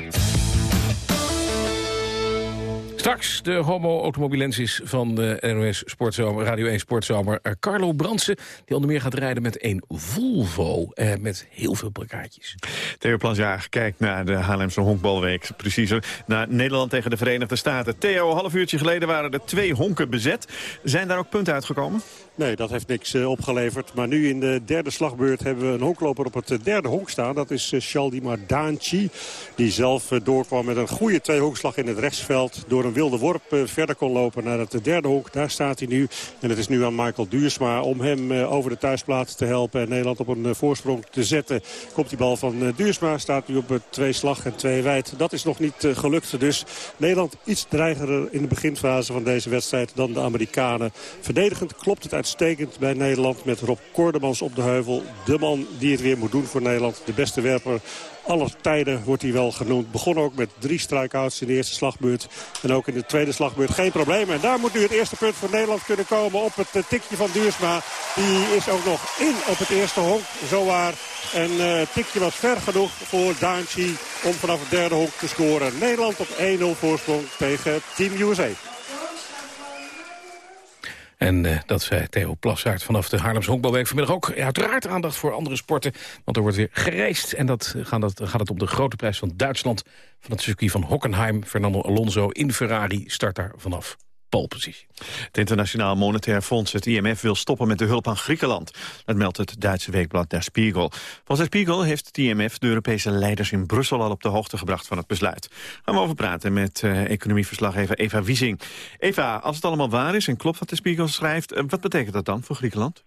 Straks de homo automobilensis van de NOS Sportzomer, Radio 1 Sportzomer. eh, Carlo Bransen, die onder meer gaat rijden met een Volvo. Eh, met heel veel plakkaatjes. Theo Plasjaar kijkt naar de Haarlemse honkbalweek. Preciezer, naar Nederland tegen de Verenigde Staten. Theo, een half uurtje geleden waren er twee honken bezet. Zijn daar ook punten uitgekomen? Nee, dat heeft niks eh, opgeleverd. Maar nu in de derde slagbeurt hebben we een honkloper op het eh, derde honk staan. Dat is uh, Shaldimar Daanchi. Die zelf eh, doorkwam met een goede tweehonkslag in het rechtsveld. Door een wilde worp eh, verder kon lopen naar het derde honk. Daar staat hij nu. En het is nu aan Michael Duursma om hem eh, over de thuisplaats te helpen. En Nederland op een eh, voorsprong te zetten. Komt die bal van eh, Duursma. Staat nu op twee slag en twee wijd. Dat is nog niet eh, gelukt. Dus Nederland iets dreigender in de beginfase van deze wedstrijd dan de Amerikanen. Verdedigend klopt het uitstekend bij Nederland met Rob Kordemans op de heuvel. De man die het weer moet doen voor Nederland. De beste werper aller tijden wordt hij wel genoemd. Begon ook met drie strikeouts in de eerste slagbeurt. En ook in de tweede slagbeurt geen probleem. En daar moet nu het eerste punt voor Nederland kunnen komen op het eh, tikje van Duursma. Die is ook nog in op het eerste honk, zowaar. En het tikje was ver genoeg voor Daanchi om vanaf het derde honk te scoren. Nederland op 1-0 voorsprong tegen Team USA. En uh, dat zei Theo Plassaert vanaf de Haarlemse Honkbalweek. Vanmiddag ook uiteraard aandacht voor andere sporten. Want er wordt weer gereisd. En dat gaat, dat, gaat het om de grote prijs van Duitsland. Van het circuit van Hockenheim. Fernando Alonso in Ferrari start daar vanaf. Het Internationaal Monetair Fonds, het IMF, wil stoppen met de hulp aan Griekenland. Dat meldt het Duitse weekblad Der Spiegel. Volgens Der Spiegel heeft het IMF de Europese leiders in Brussel al op de hoogte gebracht van het besluit. Gaan we over praten met uh, economieverslaggever Eva Wiesing. Eva, als het allemaal waar is en klopt wat de Spiegel schrijft, uh, wat betekent dat dan voor Griekenland?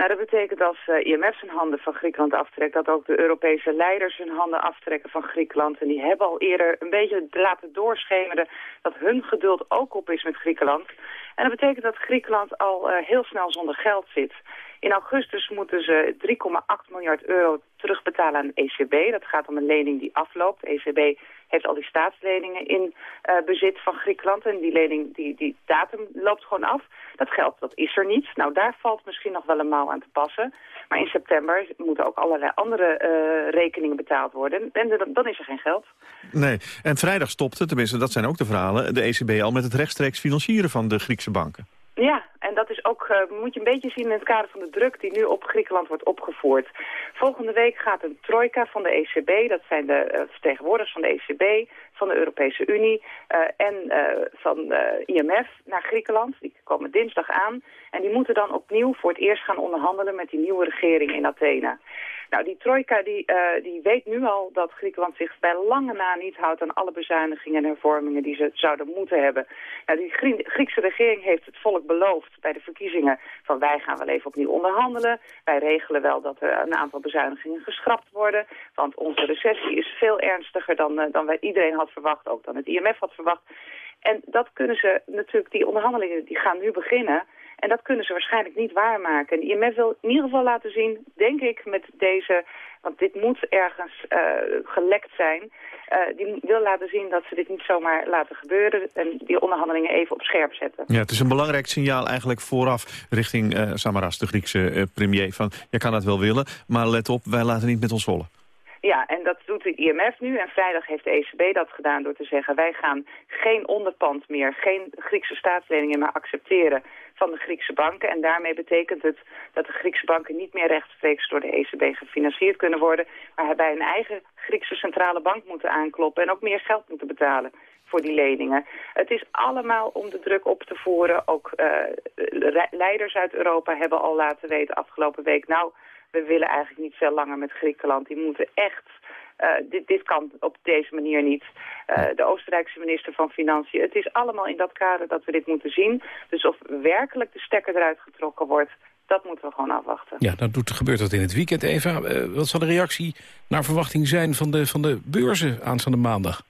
Nou, dat betekent als uh, IMF zijn handen van Griekenland aftrekt... dat ook de Europese leiders hun handen aftrekken van Griekenland. En die hebben al eerder een beetje laten doorschemeren... dat hun geduld ook op is met Griekenland. En dat betekent dat Griekenland al uh, heel snel zonder geld zit. In augustus moeten ze 3,8 miljard euro terugbetalen aan ECB. Dat gaat om een lening die afloopt. ECB heeft al die staatsleningen in uh, bezit van Griekenland. En die lening, die, die datum loopt gewoon af. Dat geld, dat is er niet. Nou, daar valt misschien nog wel een mouw aan te passen. Maar in september moeten ook allerlei andere uh, rekeningen betaald worden. En dan, dan is er geen geld. Nee, en vrijdag stopte, tenminste dat zijn ook de verhalen... de ECB al met het rechtstreeks financieren van de Griekse banken. Ja, en dat is ook, uh, moet je een beetje zien in het kader van de druk die nu op Griekenland wordt opgevoerd. Volgende week gaat een trojka van de ECB, dat zijn de uh, vertegenwoordigers van de ECB, van de Europese Unie uh, en van IMF naar Griekenland. Die komen dinsdag aan en die moeten dan opnieuw voor het eerst gaan onderhandelen met die nieuwe regering in Athene. Nou, die trojka die, uh, die weet nu al dat Griekenland zich bij lange na niet houdt aan alle bezuinigingen en hervormingen die ze zouden moeten hebben. Nou, die Griekse regering heeft het volk beloofd bij de verkiezingen van wij gaan wel even opnieuw onderhandelen. Wij regelen wel dat er een aantal bezuinigingen geschrapt worden, want onze recessie is veel ernstiger dan, uh, dan wij iedereen had verwacht, ook dan het IMF had verwacht. En dat kunnen ze natuurlijk, die onderhandelingen die gaan nu beginnen. En dat kunnen ze waarschijnlijk niet waarmaken. En de IMF wil in ieder geval laten zien, denk ik, met deze... want dit moet ergens uh, gelekt zijn... Uh, die wil laten zien dat ze dit niet zomaar laten gebeuren... en die onderhandelingen even op scherp zetten. Ja, het is een belangrijk signaal eigenlijk vooraf richting uh, Samaras, de Griekse premier... van, je kan dat wel willen, maar let op, wij laten niet met ons rollen. Ja, en dat doet de IMF nu. En vrijdag heeft de ECB dat gedaan door te zeggen... wij gaan geen onderpand meer, geen Griekse staatsleningen meer accepteren van de Griekse banken. En daarmee betekent het dat de Griekse banken niet meer rechtstreeks door de ECB gefinancierd kunnen worden. Maar bij een eigen Griekse centrale bank moeten aankloppen en ook meer geld moeten betalen voor die leningen. Het is allemaal om de druk op te voeren. Ook uh, leiders uit Europa hebben al laten weten afgelopen week... nou, we willen eigenlijk niet veel langer met Griekenland. Die moeten echt... Uh, dit, dit kan op deze manier niet. Uh, de Oostenrijkse minister van Financiën. Het is allemaal in dat kader dat we dit moeten zien. Dus of werkelijk de stekker eruit getrokken wordt... dat moeten we gewoon afwachten. Ja, dan doet, gebeurt dat in het weekend, Eva. Uh, wat zal de reactie naar verwachting zijn van de, van de beurzen aanstaande maandag?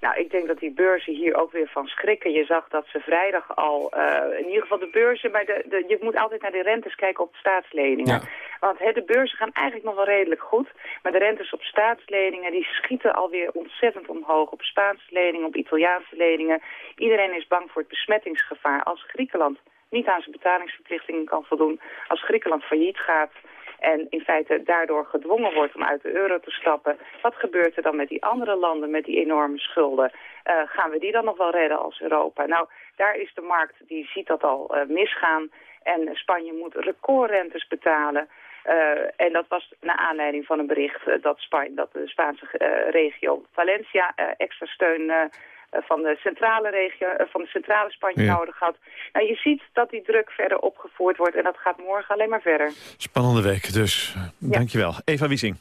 Nou, ik denk dat die beurzen hier ook weer van schrikken. Je zag dat ze vrijdag al, uh, in ieder geval de beurzen, maar de, de, je moet altijd naar de rentes kijken op staatsleningen. Ja. Want de beurzen gaan eigenlijk nog wel redelijk goed, maar de rentes op staatsleningen die schieten alweer ontzettend omhoog. Op Spaanse leningen, op Italiaanse leningen. Iedereen is bang voor het besmettingsgevaar. Als Griekenland niet aan zijn betalingsverplichtingen kan voldoen, als Griekenland failliet gaat, en in feite daardoor gedwongen wordt om uit de euro te stappen. Wat gebeurt er dan met die andere landen met die enorme schulden? Uh, gaan we die dan nog wel redden als Europa? Nou, daar is de markt, die ziet dat al uh, misgaan. En Spanje moet recordrentes betalen. Uh, en dat was naar aanleiding van een bericht dat, Spanje, dat de Spaanse regio Valencia extra steun van de centrale regio, van de centrale Spanje ja. nodig had. Nou, je ziet dat die druk verder opgevoerd wordt en dat gaat morgen alleen maar verder. Spannende week dus. Ja. Dankjewel. Eva Wiesing.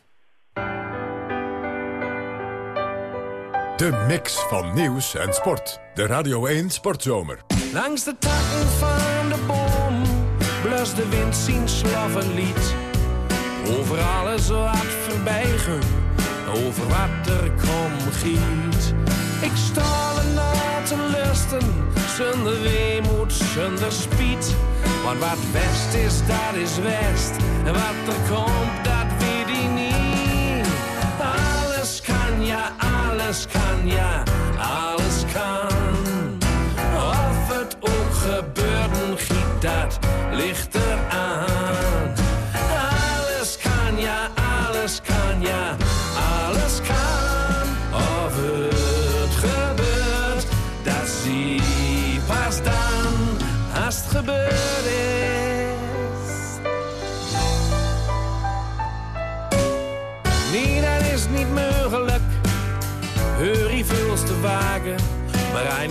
De mix van nieuws en sport. De Radio 1 Sportzomer. Langs de takken van de boom blust de wind zien slavenlied. Over alles wat voorbijgen, over wat er komt giet. Ik sta na te lusten, zonder weemoed, zonder spiet. Want wat west is, dat is west. En wat er komt, dat weet ik niet. Alles kan, ja, alles kan, ja, alles kan. Of het ook gebeurt, giet dat ligt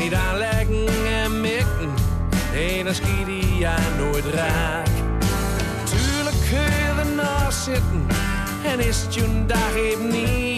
Je niet aanleggen en mikken Heen dan schiet hij ja nooit raak. Tuurlijk kun je ernaast zitten en is het je dag even niet.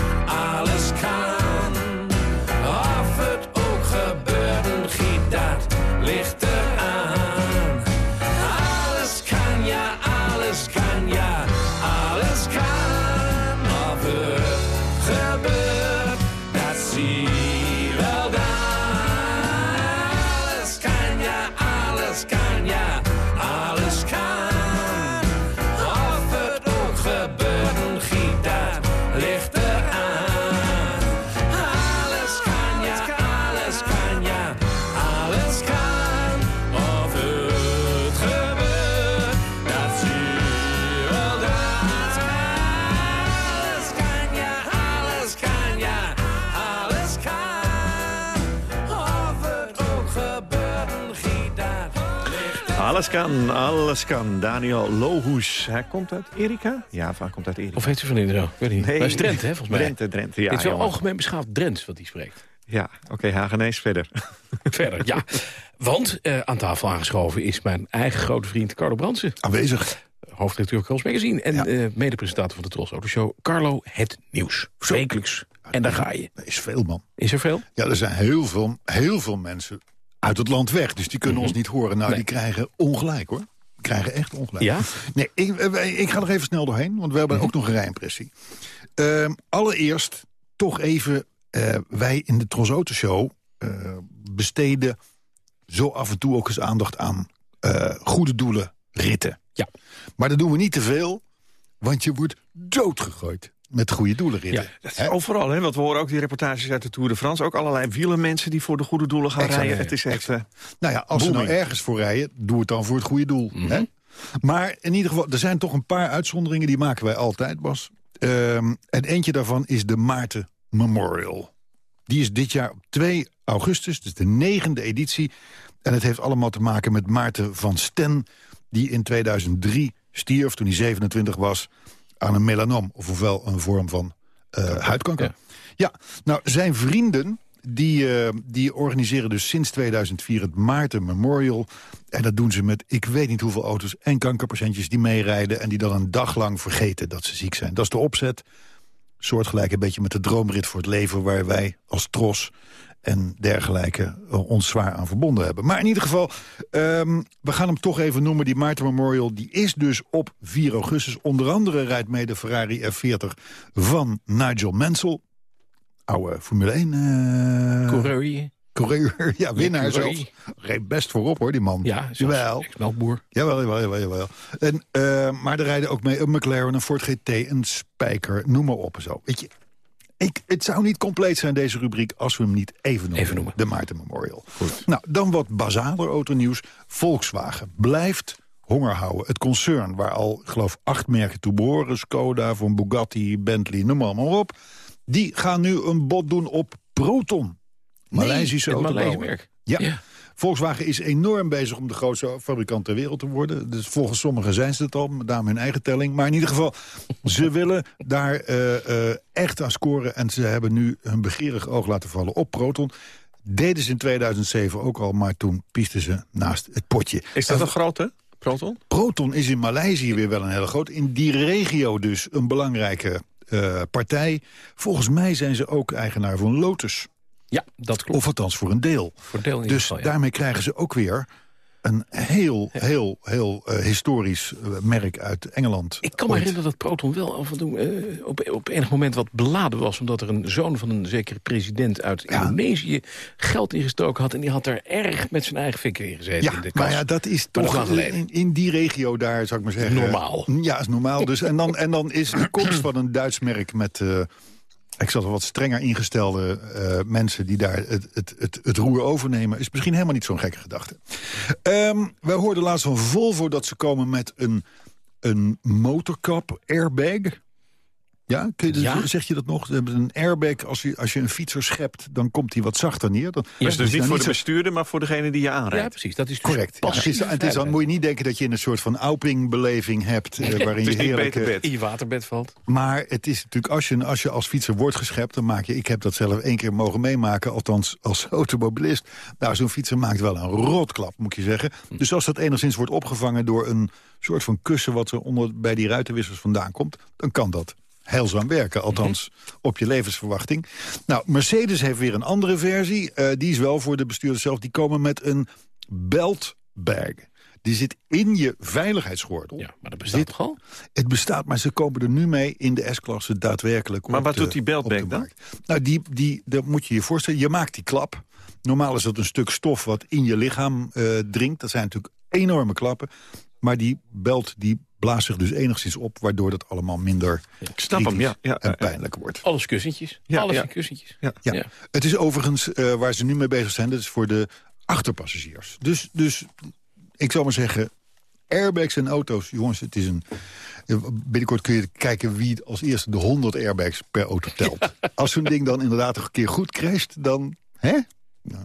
Alles kan, alles kan. Daniel Lohuus. Hij komt uit Erika? Ja, hij komt uit Erika. Of heeft u van Indro? Ik weet niet. Nee. Dat is Drenthe, hè, volgens mij. Drenthe, Drenthe, ja. Dit is wel jongen. algemeen beschaafd Drents wat hij spreekt. Ja, oké, Hagenees verder. (laughs) Verder, ja. Want eh, aan tafel aangeschoven is mijn eigen grote vriend Carlo Brandsen. Aanwezig. Hoofdredacteur Kals Magazine en eh mede-presentator van de Tros Auto Show. Carlo, het nieuws. Wekelijks. En daar ga je. Er is veel, man. Is er veel? Ja, er zijn heel veel, heel veel mensen uit het land weg. Dus die kunnen ons niet horen. Nou, die krijgen ongelijk, hoor. Die krijgen echt ongelijk. Ja? Nee, ik, eh, ik ga er even snel doorheen, want we hebben ook nog een rijimpressie. Ehm, allereerst toch even, eh, wij in de Tros Auto Show eh, besteden zo af en toe ook eens aandacht aan goede doelen ritten. Ja. Maar dat doen we niet te veel, want je wordt doodgegooid met goede doelen ritten. Dat is overal, hè? Want we horen ook die reportages uit de Tour de France. Ook allerlei wielermensen die voor de goede doelen gaan Exact, rijden. ja, Het is echt... eh, Nou ja, als ze nou ergens voor rijden, doe het dan voor het goede doel. Mhm. hè? Maar in ieder geval, er zijn toch een paar uitzonderingen... die maken wij altijd, Bas. Ehm, en eentje daarvan is de Maarten Memorial. Die is dit jaar op 2 augustus, dus de negende editie. En het heeft allemaal te maken met Maarten van Sten... die in 2003 stierf, toen hij 27 was... aan een melanoom, of ofwel een vorm van eh, huidkanker. Ja. nou, zijn vrienden... Die, eh, die organiseren dus sinds 2004 het Maarten Memorial. En dat doen ze met ik weet niet hoeveel auto's en kankerpatiëntjes die meerijden... en die dan een dag lang vergeten dat ze ziek zijn. Dat is de opzet. Soortgelijk een beetje met de droomrit voor het leven... waar wij als tros en dergelijke eh, ons zwaar aan verbonden hebben. Maar in ieder geval, ehm, we gaan hem toch even noemen. Die Maarten Memorial die is dus op 4 augustus. Onder andere rijdt mee de Ferrari F40 van Nigel Mansell. Oude Formule 1... eh Coureur. Coureur, ja, winnaar Ja, zelf. Reed best voorop hoor, die man. Ja, jawel. Ex-melkboer. Jawel, jawel, jawel, jawel. En, eh, maar er rijden ook mee een McLaren, een Ford GT, een Spijker, noem maar op en zo. Weet je, ik, het zou niet compleet zijn, deze rubriek, als we hem niet even noemen. Even noemen. De Maarten Memorial. Nou, dan wat basaler autonieuws. Volkswagen blijft honger houden. Het concern waar al, geloof, acht merken toe behoren... Skoda, van Bugatti, Bentley, noem maar, maar op... die gaan nu een bod doen op Proton. Maleisische het autobouwer. Maleis merk. Ja. Volkswagen is enorm bezig om de grootste fabrikant ter wereld te worden. Dus volgens sommigen zijn ze het al, met name hun eigen telling. Maar in ieder geval, ze (laughs) willen daar eh, eh, echt aan scoren. En ze hebben nu hun begeerig oog laten vallen op Proton. Deden ze in 2007 ook al, maar toen piesten ze naast het potje. Is dat En- een grote? Proton? Proton is in Maleisië weer wel een hele groot. In die regio dus een belangrijke eh, partij. Volgens mij zijn ze ook eigenaar van Lotus. Ja, dat klopt. Of althans voor een deel. Voor een deel in dus geval, ja. daarmee krijgen ze ook weer een heel, heel, heel eh, historisch eh, merk uit Engeland. Ik kan me herinneren dat Proton wel af en toe eh, op, op enig moment wat beladen was... omdat er een zoon van een zekere president uit Indonesië geld ingestoken had... en die had er erg met zijn eigen vinger in gezeten Ja, in de maar ja, dat is toch in, in die regio daar, zou ik maar zeggen. Normaal. Ja, is normaal. Dus, en, dan, en dan is de komst van een Duits merk met... ik zat er wat strenger ingestelde eh, mensen die daar het, het, het, het roer overnemen... is misschien helemaal niet zo'n gekke gedachte. Ehm wij hoorden laatst van Volvo dat ze komen met een, een motorkap airbag. Ja, kun je, Ja. zeg je dat nog? Een airbag, als je, als je een fietser schept... dan komt hij wat zachter neer. Dan, Dus, dus niet voor de bestuurder, maar voor degene die je aanrijdt. Ja, precies. Dat is dus Correct. Ja, het is, het is, dan moet je niet denken dat je in een soort van Auping-beleving hebt... eh, (laughs) waarin Het is je heerlijk... eh, in je waterbed valt. Maar het is natuurlijk, als je, als je als fietser wordt geschept... dan maak je, ik heb dat zelf één keer mogen meemaken... althans als (laughs) automobilist. Nou, zo'n fietser maakt wel een rotklap, moet je zeggen. Dus als dat enigszins wordt opgevangen door een soort van kussen... wat er onder, bij die ruitenwissers vandaan komt, dan kan dat heilzaam werken. Althans, op je levensverwachting. Nou, Mercedes heeft weer een andere versie. Eh, die is wel voor de bestuurders zelf. Die komen met een beltbag. Die zit in je veiligheidsgordel. Ja, maar dat bestaat toch al? Het bestaat, maar ze komen er nu mee in de S-klasse daadwerkelijk Maar wat de- doet die beltbag dan? Nou, die, die, dat moet je je voorstellen. Je maakt die klap. Normaal is dat een stuk stof wat in je lichaam eh, dringt. Dat zijn natuurlijk enorme klappen. Maar die belt die blaast zich dus enigszins op... waardoor dat allemaal minder Ik snap hem, kritisch ja. ja, en pijnlijk wordt. Alles kussentjes. Ja, Alles ja. in kussentjes. Ja. Ja. Ja. Het is overigens eh, waar ze nu mee bezig zijn... dat is voor de achterpassagiers. Dus, dus ik zou maar zeggen... airbags en auto's, jongens, het is een... Binnenkort kun je kijken wie als eerste de 100 airbags per auto telt. Als zo'n ding dan inderdaad een keer goed crasht, dan... Hè? Nou,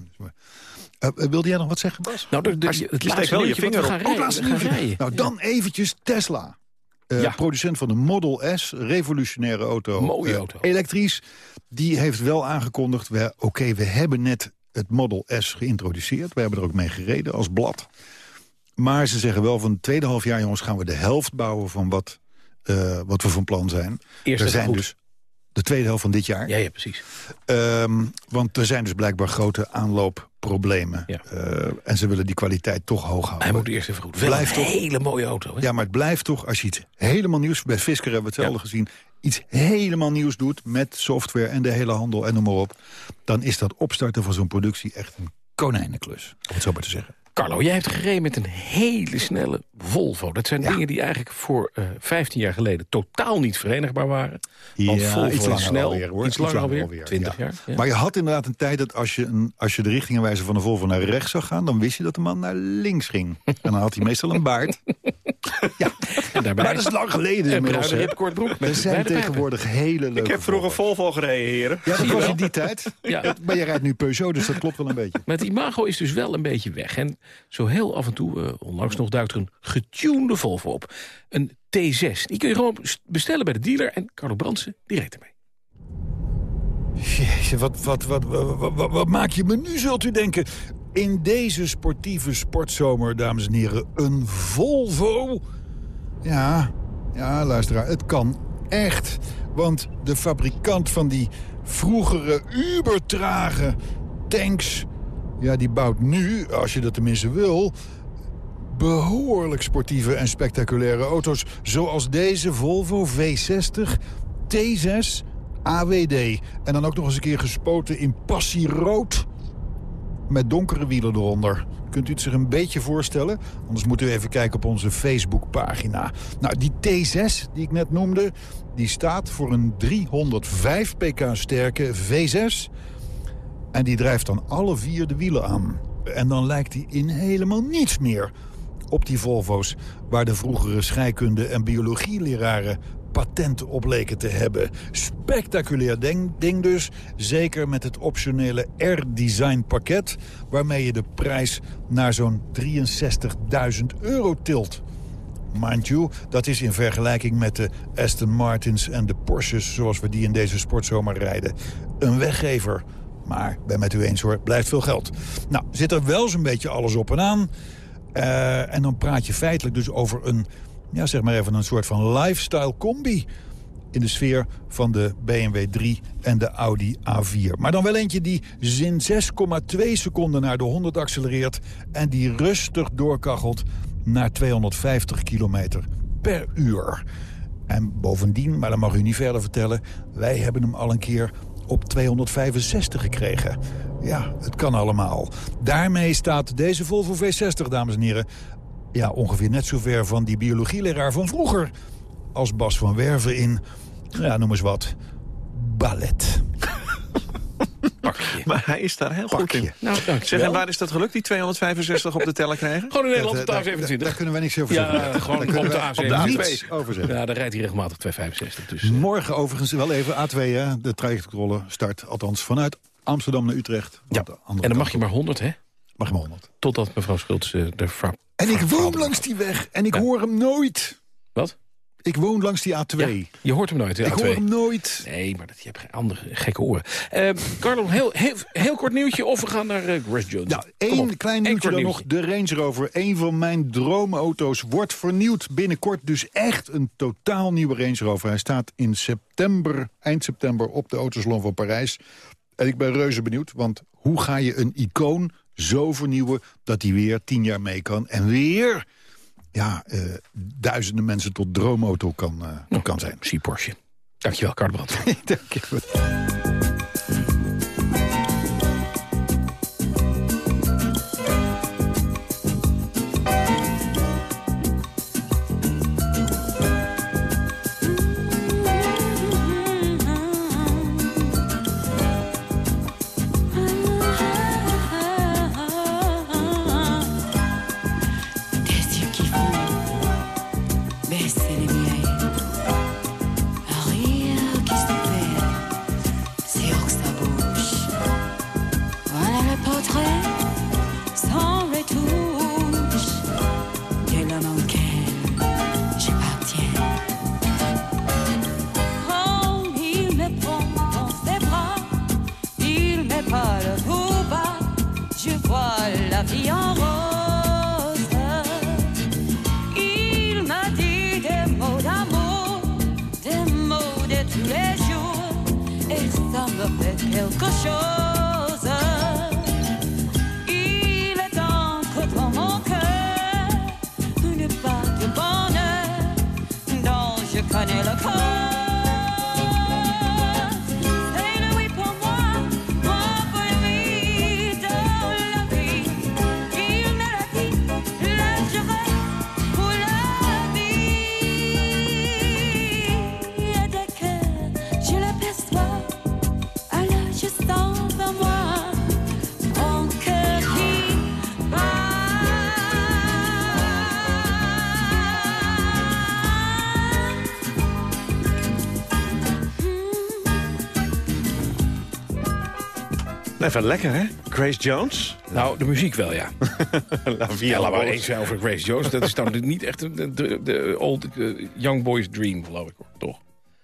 Eh, eh, wilde jij nog wat zeggen, Bas? Nou, de, de, Als je- het laatste wel je vinger we gaan Oh, rijden. laatste we gaan rijden. Nou, dan eventjes Tesla. Eh, Ja. Producent van de Model S, revolutionaire auto. Mooie auto. Elektrisch. Die heeft wel aangekondigd... we- oké, we hebben net het Model S geïntroduceerd. We hebben er ook mee gereden als blad. Maar ze zeggen wel van het tweede half jaar, jongens... gaan we de helft bouwen van wat, eh, wat we van plan zijn. Eerst er zijn goed. dus de tweede helft van dit jaar. Ja, ja, precies. Ehm, want er zijn dus blijkbaar grote aanloopproblemen. Ja. Eh, en ze willen die kwaliteit toch hoog houden. Hij moet eerst even goed. Wel Blijft een toch- hele mooie auto. Hè? Ja, maar het blijft toch, als je iets helemaal nieuws... Bij Fisker hebben we hetzelfde gezien. Iets helemaal nieuws doet met software en de hele handel en noem maar op. Dan is dat opstarten van zo'n productie echt een konijnenklus. Om het zo maar te zeggen. Carlo, jij hebt gereden met een hele snelle Volvo. Dat zijn dingen die eigenlijk voor eh 15 jaar geleden totaal niet verenigbaar waren. Want Ja, Volvo iets langer snel, alweer, hoor. iets Iets langer langer alweer, alweer, 20 ja. jaar. Ja. Maar je had inderdaad een tijd dat als je, een, als je de richtingenwijzer van de Volvo naar rechts zag gaan... dan wist je dat de man naar links ging. En dan had hij meestal een baard. (laughs) (laughs) en daarbij Maar dat is lang geleden een inmiddels. bruine ripkort broek met Er zijn tegenwoordig hele leuke Ik heb vroeger Volvo gereden, heren. Ja, dat Zie je was in die tijd. (laughs) Ja. Maar je rijdt nu Peugeot, dus dat klopt wel een beetje. Maar het imago is dus wel een beetje weg. En zo heel af en toe, eh, onlangs nog, duikt er een getunede Volvo op. Een T6. Die kun je gewoon bestellen bij de dealer. En Carlo Brandsen, die reed ermee. Jeetje, wat, wat, wat, wat, wat, wat- wat maak je me nu, zult u denken? In deze sportieve sportzomer, dames en heren, een Volvo? Ja, ja, luisteraar, het kan echt. Want de fabrikant van die vroegere ubertrage tanks... ja, die bouwt nu, als je dat tenminste wil... behoorlijk sportieve en spectaculaire auto's... zoals deze Volvo V60 T6 AWD. En dan ook nog eens een keer gespoten in passierood... met donkere wielen eronder. Kunt u het zich een beetje voorstellen? Anders moeten we even kijken op onze Facebookpagina. Nou, die T6 die ik net noemde... die staat voor een 305 pk sterke V6... En die drijft dan alle vier de wielen aan. En dan lijkt hij in helemaal niets meer op die Volvo's... waar de vroegere scheikunde- en biologieleraren patenten op leken te hebben. Spectaculair ding, ding dus. Zeker met het optionele R-design pakket... waarmee je de prijs naar zo'n 63.000 euro tilt. Mind you, dat is in vergelijking met de Aston Martins en de Porsches... zoals we die in deze sportzomer rijden. Een weggever. Maar, ben met u eens hoor, blijft veel geld. Nou, zit er wel zo'n beetje alles op en aan... Eh, en dan praat je feitelijk dus over een, ja, zeg maar even een soort van lifestyle combi in de sfeer van de BMW 3 en de Audi A4. Maar dan wel eentje die zin 6,2 seconden naar de 100 accelereert... en die rustig doorkachelt naar 250 kilometer per uur. En bovendien, maar dat mag u niet verder vertellen... wij hebben hem al een keer op 265 gekregen. Ja, het kan allemaal. Daarmee staat deze Volvo V60, dames en heren... ja, ongeveer net zo ver van die biologieleraar van vroeger... als Bas van Werven in, ja, noem eens wat, ballet. Maar hij is daar heel goed in. Nou, Zeg, en waar is dat gelukt, die 265 op de teller krijgen? Gewoon in Nederland op de Daar- A27. daar kunnen wij niks over zeggen. Ja, gewoon op de wij A27. niets over zeggen. Ja, daar rijdt hij regelmatig 265. Dus, eh, Morgen overigens wel even A2, hè. De trajectcontrole start, althans vanuit Amsterdam naar Utrecht. ja. En dan mag je maar 100, hè? Mag je maar 100. Totdat mevrouw Schultz eh, de En ik woon langs die weg en ik hoor hem nooit. Wat? Ik woon langs die A2. Ja, je hoort hem nooit, de ik A2. hoor hem nooit. Nee, maar dat, je hebt geen andere gekke oren. Eh Carlo, heel, heel, heel kort nieuwtje of we gaan naar Grace Jones. Ja, Kom één klein nieuwtje dan nog. De Range Rover, een van mijn droomauto's, wordt vernieuwd binnenkort. Dus echt een totaal nieuwe Range Rover. Hij staat in september, eind september op de Autosalon van Parijs. En ik ben reuze benieuwd, want hoe ga je een icoon zo vernieuwen... dat hij weer tien jaar mee kan en weer ja, eh, duizenden mensen tot droomauto kan, eh, kan zijn. Zie Porsche. Dankjewel, Carlo Brandt. (laughs) Dankjewel. Even lekker, hè? Grace Jones. Nou, de muziek wel, ja. (laughs) La Vie Ja, we Rose. eens over Grace Jones. Dat is dan niet echt de, de, de old eh, young boy's dream, geloof ik. hoor. Toch?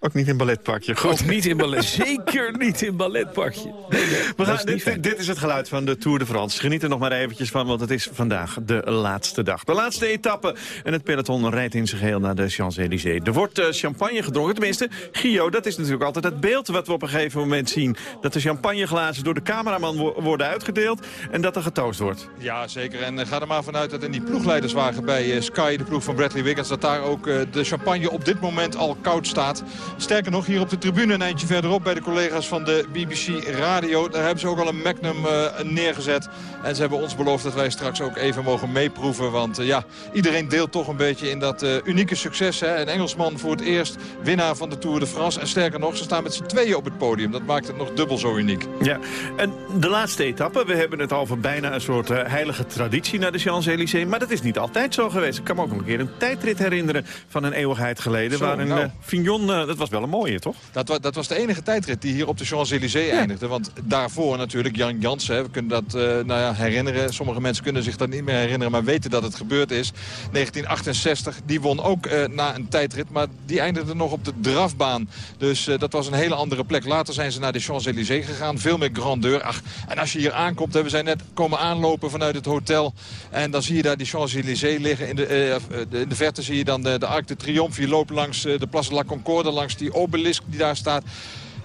Ook niet in balletpakje. Goed. Ook niet in ballet. (laughs) Zeker niet in balletpakje. Nee, nee, We dat gaan, is niet fijn. dit, dit is het geluid van de Tour de France. Geniet er nog maar eventjes van, want het is vandaag de laatste dag. De laatste etappe. En het peloton rijdt in zijn geheel naar de Champs-Élysées. Er wordt eh, champagne gedronken. Tenminste, Gio, dat is natuurlijk altijd het beeld wat we op een gegeven moment zien. Dat de champagneglazen door de cameraman wo- worden uitgedeeld. En dat er getoost wordt. Ja, zeker. En eh, ga er maar vanuit dat in die ploegleiderswagen bij eh, Sky, de ploeg van Bradley Wiggins, dat daar ook eh, de champagne op dit moment al koud staat. Sterker nog, hier op de tribune een eindje verderop bij de collega's van de BBC Radio. Daar hebben ze ook al een Magnum eh, neergezet. En ze hebben ons beloofd dat wij straks ook even mogen meeproeven. Want eh, ja, iedereen deelt toch een beetje in dat eh, unieke succes. Hè? Een Engelsman voor het eerst winnaar van de Tour de France. En sterker nog, ze staan met z'n tweeën op het podium. Dat maakt het nog dubbel zo uniek. Ja, en de laatste etappe. We hebben het al van bijna een soort heilige traditie naar de Champs-Élysées. Maar dat is niet altijd zo geweest. Ik kan me ook nog een keer een tijdrit herinneren van een eeuwigheid geleden. Zo, waarin nou. Fignon, dat was was wel een mooie, toch? Dat, wa- dat was de enige tijdrit die hier op de Champs-Élysées eindigde. Want daarvoor natuurlijk Jan Jansen. We kunnen dat eh, nou ja, herinneren. Sommige mensen kunnen zich dat niet meer herinneren. Maar weten dat het gebeurd is. 1968. Die won ook eh, na een tijdrit. Maar die eindigde nog op de drafbaan. Dus eh, dat was een hele andere plek. Later zijn ze naar de Champs-Élysées gegaan. Veel meer grandeur. Ach, en als je hier aankomt. We zijn net komen aanlopen vanuit het hotel. En dan zie je daar die Champs-Élysées liggen. In de, de- in de verte zie je dan de, de Arc de Triomphe. Je loopt langs de Place de la Concorde. Langs die obelisk die daar staat.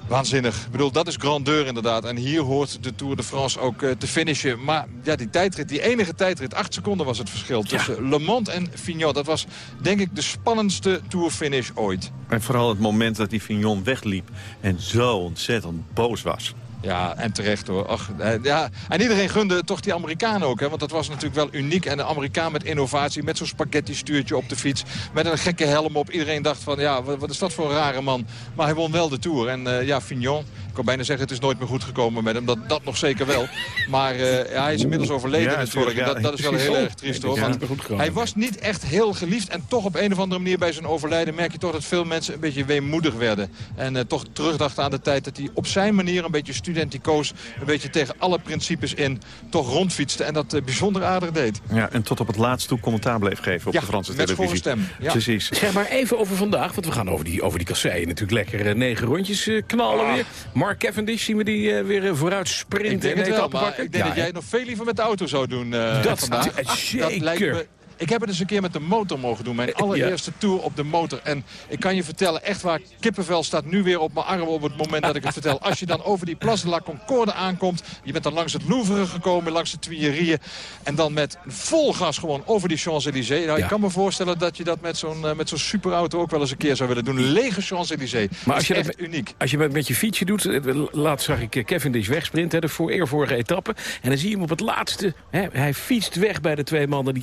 Waanzinnig. Ik bedoel, dat is grandeur inderdaad. En hier hoort de Tour de France ook eh, te finishen. Maar ja, die tijdrit, die enige tijdrit, acht seconden was het verschil tussen Le Mans en Fignon. Dat was denk ik de spannendste Tourfinish ooit. En vooral het moment dat die Fignon wegliep en zo ontzettend boos was. Ja, en terecht hoor. Ach, eh, ja. En iedereen gunde toch die Amerikaan ook. Hè? Want dat was natuurlijk wel uniek. En een Amerikaan met innovatie, met zo'n spaghetti-stuurtje op de fiets. Met een gekke helm op. Iedereen dacht van, ja, wat, is dat voor een rare man. Maar hij won wel de Tour. En eh, ja, Fignon, kan bijna zeggen, het is nooit meer goed gekomen met hem. Dat, dat nog zeker wel. Maar eh, ja, hij is inmiddels overleden Ja, natuurlijk. dat, dat is wel (laughs) heel Precies. erg triest hoor. Want hij was niet echt heel geliefd. En toch op een of andere manier bij zijn overlijden merk je toch dat veel mensen een beetje weemoedig werden. En eh, toch terugdachten aan de tijd dat hij op zijn manier een beetje studenticoos, een beetje tegen alle principes in, toch rondfietste. En dat eh, bijzonder aardig deed. Ja, en tot op het laatst toe commentaar bleef geven op Ja, de Franse met televisie. stem, ja. Precies. Zeg maar even over vandaag, want we gaan over die, over die kasseien natuurlijk lekker negen rondjes knallen Ah. weer. Mark Cavendish, zien we die eh, weer eh, vooruit Ik sprinten denk en etappen pakken? ik denk Ja, dat jij nog veel liever met de auto zou doen eh, Dat- vandaag. Dat zeker. lijkt me... Ik heb het eens een keer met de motor mogen doen. Mijn allereerste tour op de motor. En ik kan je vertellen, echt waar, kippenvel staat nu weer op mijn arm op het moment dat ik het vertel. Als je dan over die Place de la Concorde aankomt. Je bent dan langs het Louvre gekomen, langs de Tuilerieën. En dan met vol gas gewoon over die Champs-Élysées. Nou, Ja. Ik kan me voorstellen dat je dat met zo'n eh, met zo'n superauto ook wel eens een keer zou willen doen. Lege Champs-Élysées. Maar als je, dat, uniek. als je dat met je fietsje doet, eh, laatst zag ik eh, Cavendish wegsprinten, hè, de voor, eervorige etappe. En dan zie je hem op het laatste, hè, hij fietst weg bij de twee mannen die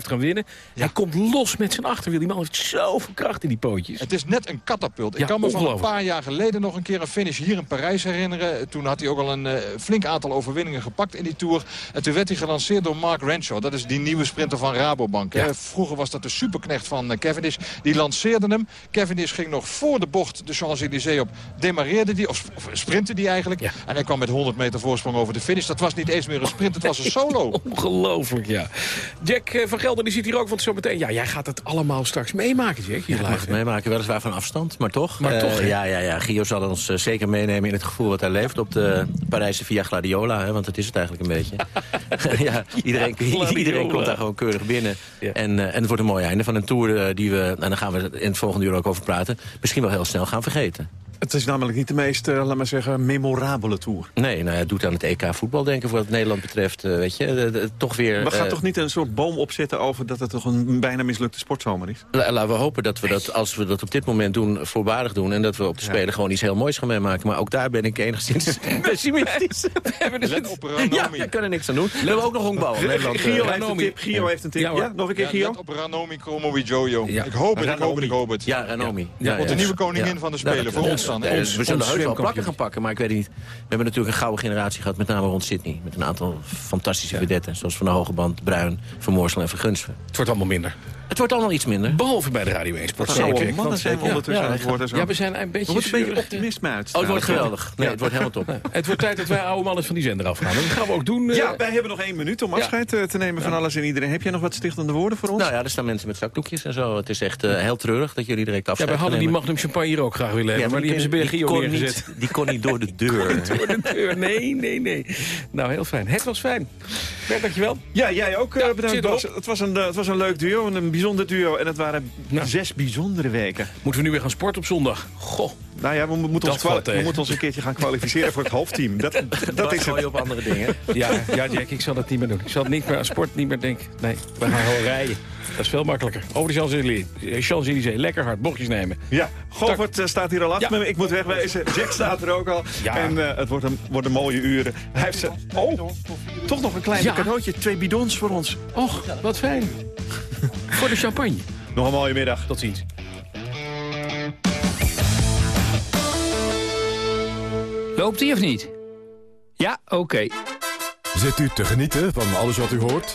gaan winnen. Hij komt los met zijn achterwiel. Die man heeft zoveel kracht in die pootjes. Het is net een katapult. Ik kan me van een paar jaar geleden nog een keer een finish hier in Parijs herinneren. Toen had hij ook al een eh, flink aantal overwinningen gepakt in die Tour. En toen werd hij gelanceerd door Mark Renshaw. Dat is die nieuwe sprinter van Rabobank. Vroeger was dat de superknecht van eh, Cavendish. Die lanceerde hem. Cavendish ging nog voor de bocht de Champs-Élysées op. Demareerde die, of, of sprintte die eigenlijk. En hij kwam met 100 meter voorsprong over de finish. Dat was niet eens meer een sprint, het was een (laughs) solo. Ongelooflijk, ja. Jack eh, van Gelder die zit hier ook, want zo meteen... Ja, jij gaat het allemaal straks meemaken, Jack. Hier Ja, ik mag het meemaken, weliswaar van afstand, maar toch. Maar Eh, toch, hè? ja, ja, ja. Gio zal ons eh, zeker meenemen in het gevoel wat hij leeft op de Parijse Via Gladiola. Hè, want dat is het eigenlijk een beetje. (laughs) (laughs) ja, iedereen, iedereen komt daar gewoon keurig binnen. En, eh, en het wordt een mooi einde van een tour eh, die we, en daar gaan we in het volgende uur ook over praten, misschien wel heel snel gaan vergeten. Het is namelijk niet de meest, eh, laat maar zeggen, memorabele tour. Nee, nou ja, het doet aan het EK voetbal denken voor wat Nederland betreft. eh, weet je, De- de- toch weer... We gaan eh, toch niet een soort boom opzetten over dat het toch een bijna mislukte sportzomer is? La- Laten we hopen dat we dat, als we dat op dit moment doen, voorbarig doen. En dat we op de Spelen gewoon iets heel moois gaan meemaken. Maar ook daar ben ik enigszins (laughs) pessimistisch. (laughs) We hebben dus Let op Ranomi. Ja, daar kan er niks aan doen. We hebben ook nog honkbal. Nederland, Gio heeft een tip. Gio heeft een tip. Ja, Ja, nog een keer Ja, Gio? let op Ranomi Kromowi Jojo. Ja. Ik hoop het, ik hoop het, ik hoop het. Ja, Ranomi. Ja, wordt de nieuwe koningin van de Spelen. voor ons dan. Ja, we zullen heus wel plakken gaan pakken, maar ik weet het niet. We hebben natuurlijk een gouden generatie gehad, met name rond Sydney. Met een aantal fantastische vedetten, zoals Van de Hogeband, Bruin, Vermoorsel en Vergunsven. Het wordt allemaal minder. Het wordt allemaal iets minder. Behalve bij de Radio 1 Sport. Zeker. mannen Want, zijn eh, ondertussen ja, aan het worden zo. Ja, we zijn een beetje... Wordt een beetje zeurig. optimisme uit. Oh, het wordt geweldig. Nee, het wordt helemaal top. Het wordt tijd dat wij oude mannen van die zender afgaan. Dat gaan we ook doen. eh. Ja, wij hebben nog één minuut om afscheid eh, te nemen van alles en iedereen. Heb jij nog wat stichtende woorden voor ons? Nou ja, er staan mensen met zakdoekjes en zo. Het is echt eh, heel treurig dat jullie direct Ja, afscheid wij hadden die Magnum Champagne hier ook graag willen hebben. Ja, maar die hebben ze bij Gio neergezet. die kon niet door de (laughs) deur. Door de deur. Nee, nee, nee. Nou, heel fijn. Het was fijn. Bert, dankjewel. Ja, jij ook. eh, bedankt, eh, het was een leuk duo, en een bijzonder duo. En het waren zes bijzondere weken. Moeten we nu weer gaan sporten op zondag? Goh. Nou ja, we, moeten ons, tegen. we moeten ons een keertje gaan kwalificeren voor het hoofdteam. Dat, (laughs) dat Dat is het. op andere dingen. (laughs) Ja, ja, Jack, ik zal dat niet meer doen. Ik zal niet meer aan sport niet meer denken. Nee, we gaan gewoon rijden. Dat is veel makkelijker. Over de Champs-Élysées. Eh. Lekker hard. Bochtjes nemen. Ja, Govert eh, staat hier al achter Ja. me. Ik moet wegwezen. Jack staat er ook al. Ja. En eh, het wordt een, worden mooie uren. Hij heeft ze... Oh, toch nog een klein Ja. cadeautje. Twee bidons voor ons. Och, wat fijn. Voor de champagne. Nog een mooie middag. Tot ziens. Loopt hij of niet? Ja, oké. Zit u te genieten van alles wat u hoort?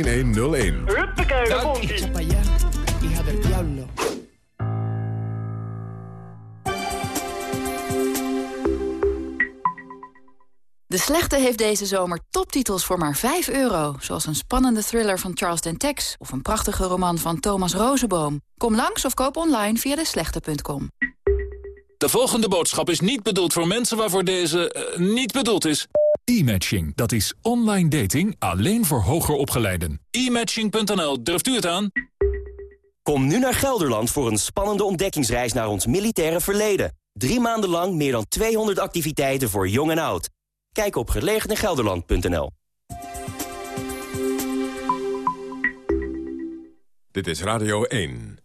Huppakee, daar komt ie. De Slechte heeft deze zomer toptitels voor maar 5 euro. Zoals een spannende thriller van Charles Dentex... of een prachtige roman van Thomas Rozenboom. Kom langs of koop online via deslechte.com. De volgende boodschap is niet bedoeld voor mensen waarvoor deze eh, niet bedoeld is. E-matching, dat is online dating alleen voor hoger opgeleiden. E-matching.nl, durft u het aan? Kom nu naar Gelderland voor een spannende ontdekkingsreis naar ons militaire verleden. Drie maanden lang meer dan 200 activiteiten voor jong en oud. Kijk op gelegenegelderland.nl. Dit is Radio 1.